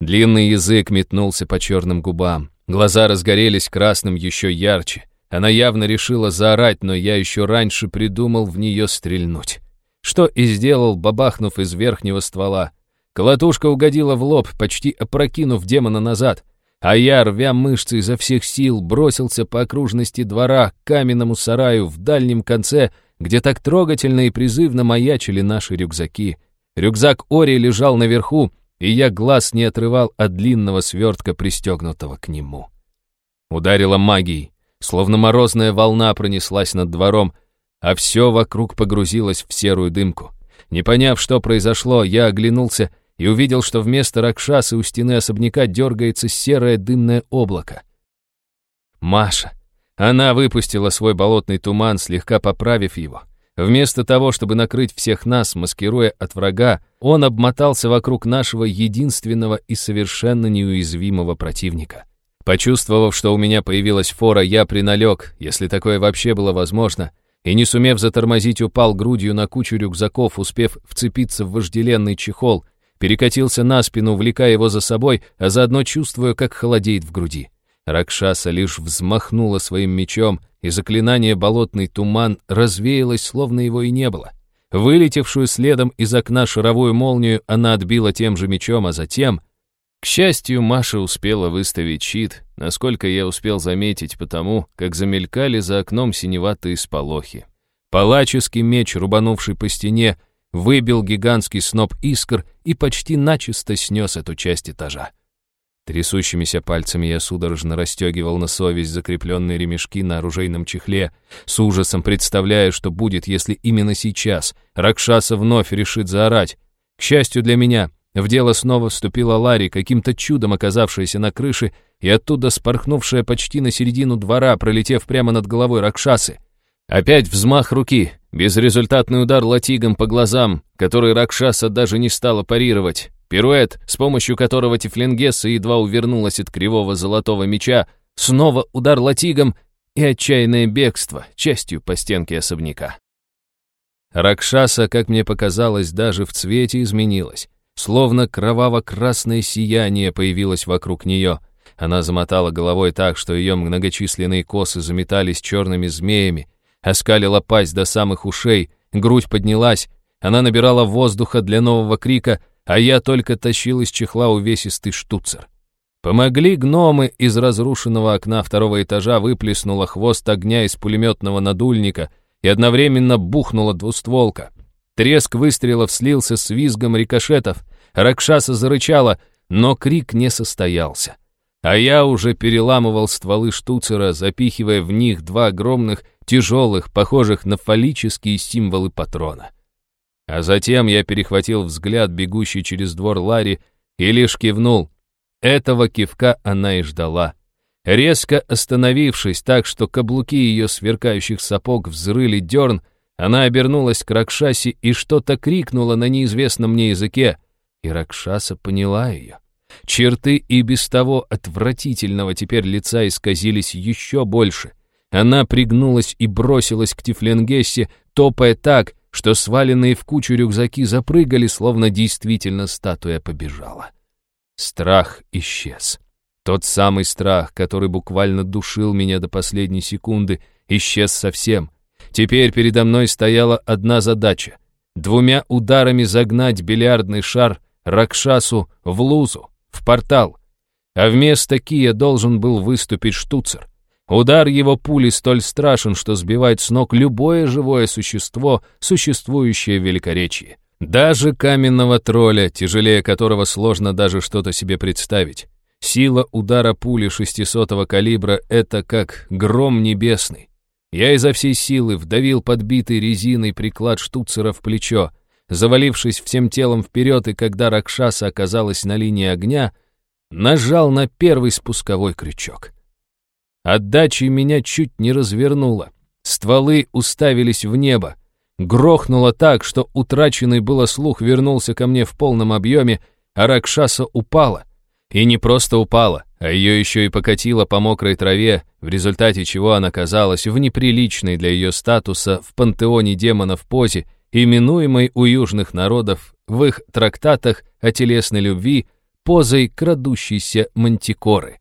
Длинный язык метнулся по черным губам, глаза разгорелись красным еще ярче. Она явно решила заорать, но я еще раньше придумал в нее стрельнуть. Что и сделал, бабахнув из верхнего ствола. Колотушка угодила в лоб, почти опрокинув демона назад, а я, рвя мышцы изо всех сил, бросился по окружности двора к каменному сараю в дальнем конце, где так трогательно и призывно маячили наши рюкзаки. Рюкзак Ори лежал наверху, и я глаз не отрывал от длинного свертка, пристегнутого к нему. Ударила магией. Словно морозная волна пронеслась над двором, а все вокруг погрузилось в серую дымку. Не поняв, что произошло, я оглянулся и увидел, что вместо Ракшасы у стены особняка дергается серое дымное облако. Маша. Она выпустила свой болотный туман, слегка поправив его. Вместо того, чтобы накрыть всех нас, маскируя от врага, он обмотался вокруг нашего единственного и совершенно неуязвимого противника. Почувствовав, что у меня появилась фора, я приналег, если такое вообще было возможно, и, не сумев затормозить, упал грудью на кучу рюкзаков, успев вцепиться в вожделенный чехол, перекатился на спину, увлекая его за собой, а заодно чувствуя, как холодеет в груди. Ракшаса лишь взмахнула своим мечом, и заклинание «Болотный туман» развеялось, словно его и не было. Вылетевшую следом из окна шаровую молнию она отбила тем же мечом, а затем — к счастью, Маша успела выставить щит, насколько я успел заметить, потому как замелькали за окном синеватые сполохи. Палаческий меч, рубанувший по стене, выбил гигантский сноп искр и почти начисто снес эту часть этажа. Трясущимися пальцами я судорожно расстегивал на совесть закрепленные ремешки на оружейном чехле, с ужасом представляя, что будет, если именно сейчас Ракшаса вновь решит заорать. К счастью для меня — в дело снова вступила Ларри, каким-то чудом оказавшаяся на крыше и оттуда спорхнувшая почти на середину двора, пролетев прямо над головой Ракшасы. Опять взмах руки, безрезультатный удар латигом по глазам, который Ракшаса даже не стала парировать, пируэт, с помощью которого Тифлингесса едва увернулась от кривого золотого меча, снова удар латигом и отчаянное бегство, частью по стенке особняка. Ракшаса, как мне показалось, даже в цвете изменилась. Словно кроваво-красное сияние появилось вокруг нее. Она замотала головой так, что ее многочисленные косы заметались черными змеями, оскалила пасть до самых ушей, грудь поднялась, она набирала воздуха для нового крика, а я только тащил из чехла увесистый штуцер. Помогли гномы, из разрушенного окна второго этажа выплеснула хвост огня из пулеметного надульника и одновременно бухнула двустволка. Треск выстрелов слился с визгом рикошетов. Ракшаса зарычала, но крик не состоялся. А я уже переламывал стволы штуцера, запихивая в них два огромных тяжелых, похожих на фаллические символы патрона. А затем я перехватил взгляд, бегущий через двор Ларри, и лишь кивнул. Этого кивка она и ждала. Резко остановившись так, что каблуки ее сверкающих сапог взрыли дерн, она обернулась к Ракшасе и что-то крикнула на неизвестном мне языке, и Ракшаса поняла ее. Черты и без того отвратительного теперь лица исказились еще больше. Она пригнулась и бросилась к Тифленгессе, топая так, что сваленные в кучу рюкзаки запрыгали, словно действительно статуя побежала. Страх исчез. Тот самый страх, который буквально душил меня до последней секунды, исчез совсем. Теперь передо мной стояла одна задача — двумя ударами загнать бильярдный шар Ракшасу в лузу, в портал. А вместо Кия должен был выступить штуцер. Удар его пули столь страшен, что сбивает с ног любое живое существо, существующее в Великоречии. Даже каменного тролля, тяжелее которого сложно даже что-то себе представить. Сила удара пули 600-го калибра — это как гром небесный. Я изо всей силы вдавил подбитый резиной приклад штуцера в плечо, завалившись всем телом вперед, и когда Ракшаса оказалась на линии огня, нажал на первый спусковой крючок. Отдачей меня чуть не развернуло. Стволы уставились в небо. Грохнуло так, что утраченный было слух вернулся ко мне в полном объеме, а Ракшаса упала. И не просто упала, а ее еще и покатило по мокрой траве, в результате чего она оказалась в неприличной для ее статуса в пантеоне демонов позе, именуемой у южных народов в их трактатах о телесной любви позой крадущейся мантикоры.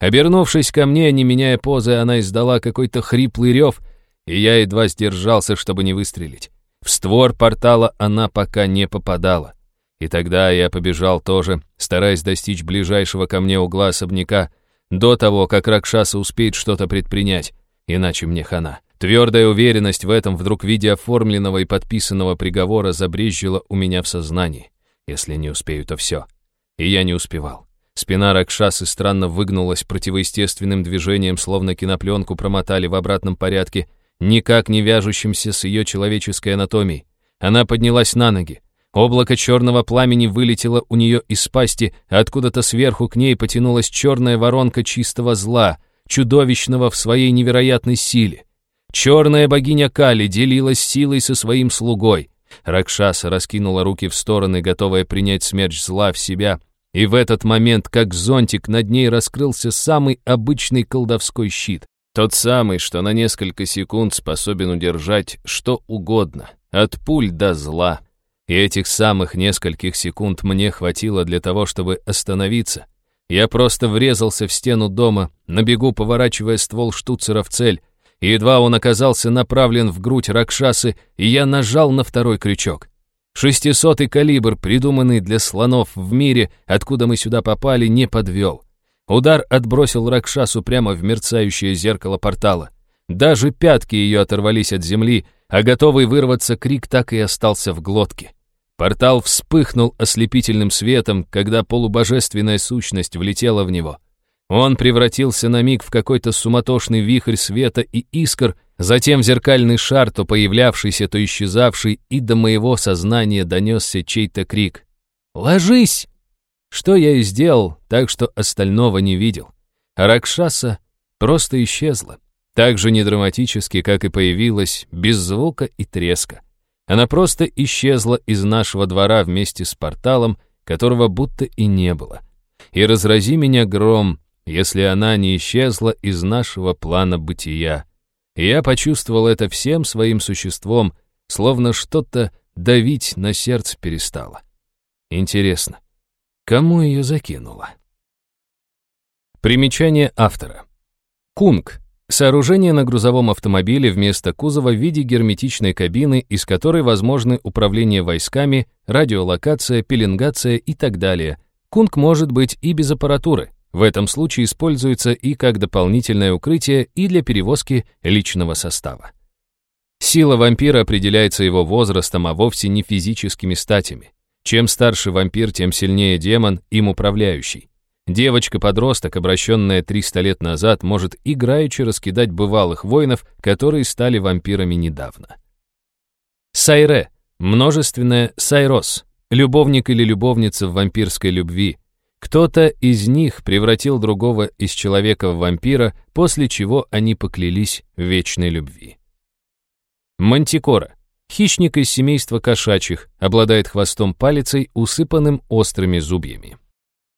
Обернувшись ко мне, не меняя позы, она издала какой-то хриплый рев, и я едва сдержался, чтобы не выстрелить. В створ портала она пока не попадала. И тогда я побежал тоже, стараясь достичь ближайшего ко мне угла особняка, до того, как Ракшаса успеет что-то предпринять, иначе мне хана. Твердая уверенность в этом вдруг в виде оформленного и подписанного приговора забрезжила у меня в сознании. Если не успею, то все. И я не успевал. Спина Ракшасы странно выгнулась противоестественным движением, словно кинопленку промотали в обратном порядке, никак не вяжущимся с ее человеческой анатомией. Она поднялась на ноги. Облако черного пламени вылетело у нее из пасти, а откуда-то сверху к ней потянулась черная воронка чистого зла, чудовищного в своей невероятной силе. Черная богиня Кали делилась силой со своим слугой. Ракшаса раскинула руки в стороны, готовая принять смерть зла в себя, и в этот момент, как зонтик, над ней раскрылся самый обычный колдовской щит. Тот самый, что на несколько секунд способен удержать что угодно, от пуль до зла. И этих самых нескольких секунд мне хватило для того, чтобы остановиться. Я просто врезался в стену дома, на бегу поворачивая ствол штуцера в цель, и едва он оказался направлен в грудь Ракшасы, и я нажал на второй крючок. Шестисотый калибр, придуманный для слонов в мире, откуда мы сюда попали, не подвел. Удар отбросил Ракшасу прямо в мерцающее зеркало портала. Даже пятки ее оторвались от земли, а готовый вырваться крик так и остался в глотке. Портал вспыхнул ослепительным светом, когда полубожественная сущность влетела в него. Он превратился на миг в какой-то суматошный вихрь света и искр, затем в зеркальный шар, то появлявшийся, то исчезавший, и до моего сознания донесся чей-то крик. «Ложись!» Что я и сделал, так что остального не видел. Ракшаса просто исчезла. Так же недраматически, как и появилась, без звука и треска. Она просто исчезла из нашего двора вместе с порталом, которого будто и не было. И разрази меня гром, если она не исчезла из нашего плана бытия. И я почувствовал это всем своим существом, словно что-то давить на сердце перестало. Интересно, кому ее закинуло? Примечание автора. Кунг Сооружение на грузовом автомобиле вместо кузова в виде герметичной кабины, из которой возможны управление войсками, радиолокация, пеленгация и так далее. Кунг может быть и без аппаратуры. В этом случае используется и как дополнительное укрытие, и для перевозки личного состава. Сила вампира определяется его возрастом, а вовсе не физическими статями. Чем старше вампир, тем сильнее демон, им управляющий. Девочка-подросток, обращенная 300 лет назад, может играючи раскидать бывалых воинов, которые стали вампирами недавно. Сайре, множественное сайрос, любовник или любовница в вампирской любви. Кто-то из них превратил другого из человека в вампира, после чего они поклялись в вечной любви. Мантикора. Хищник из семейства кошачьих, обладает хвостом палицей, усыпанным острыми зубьями.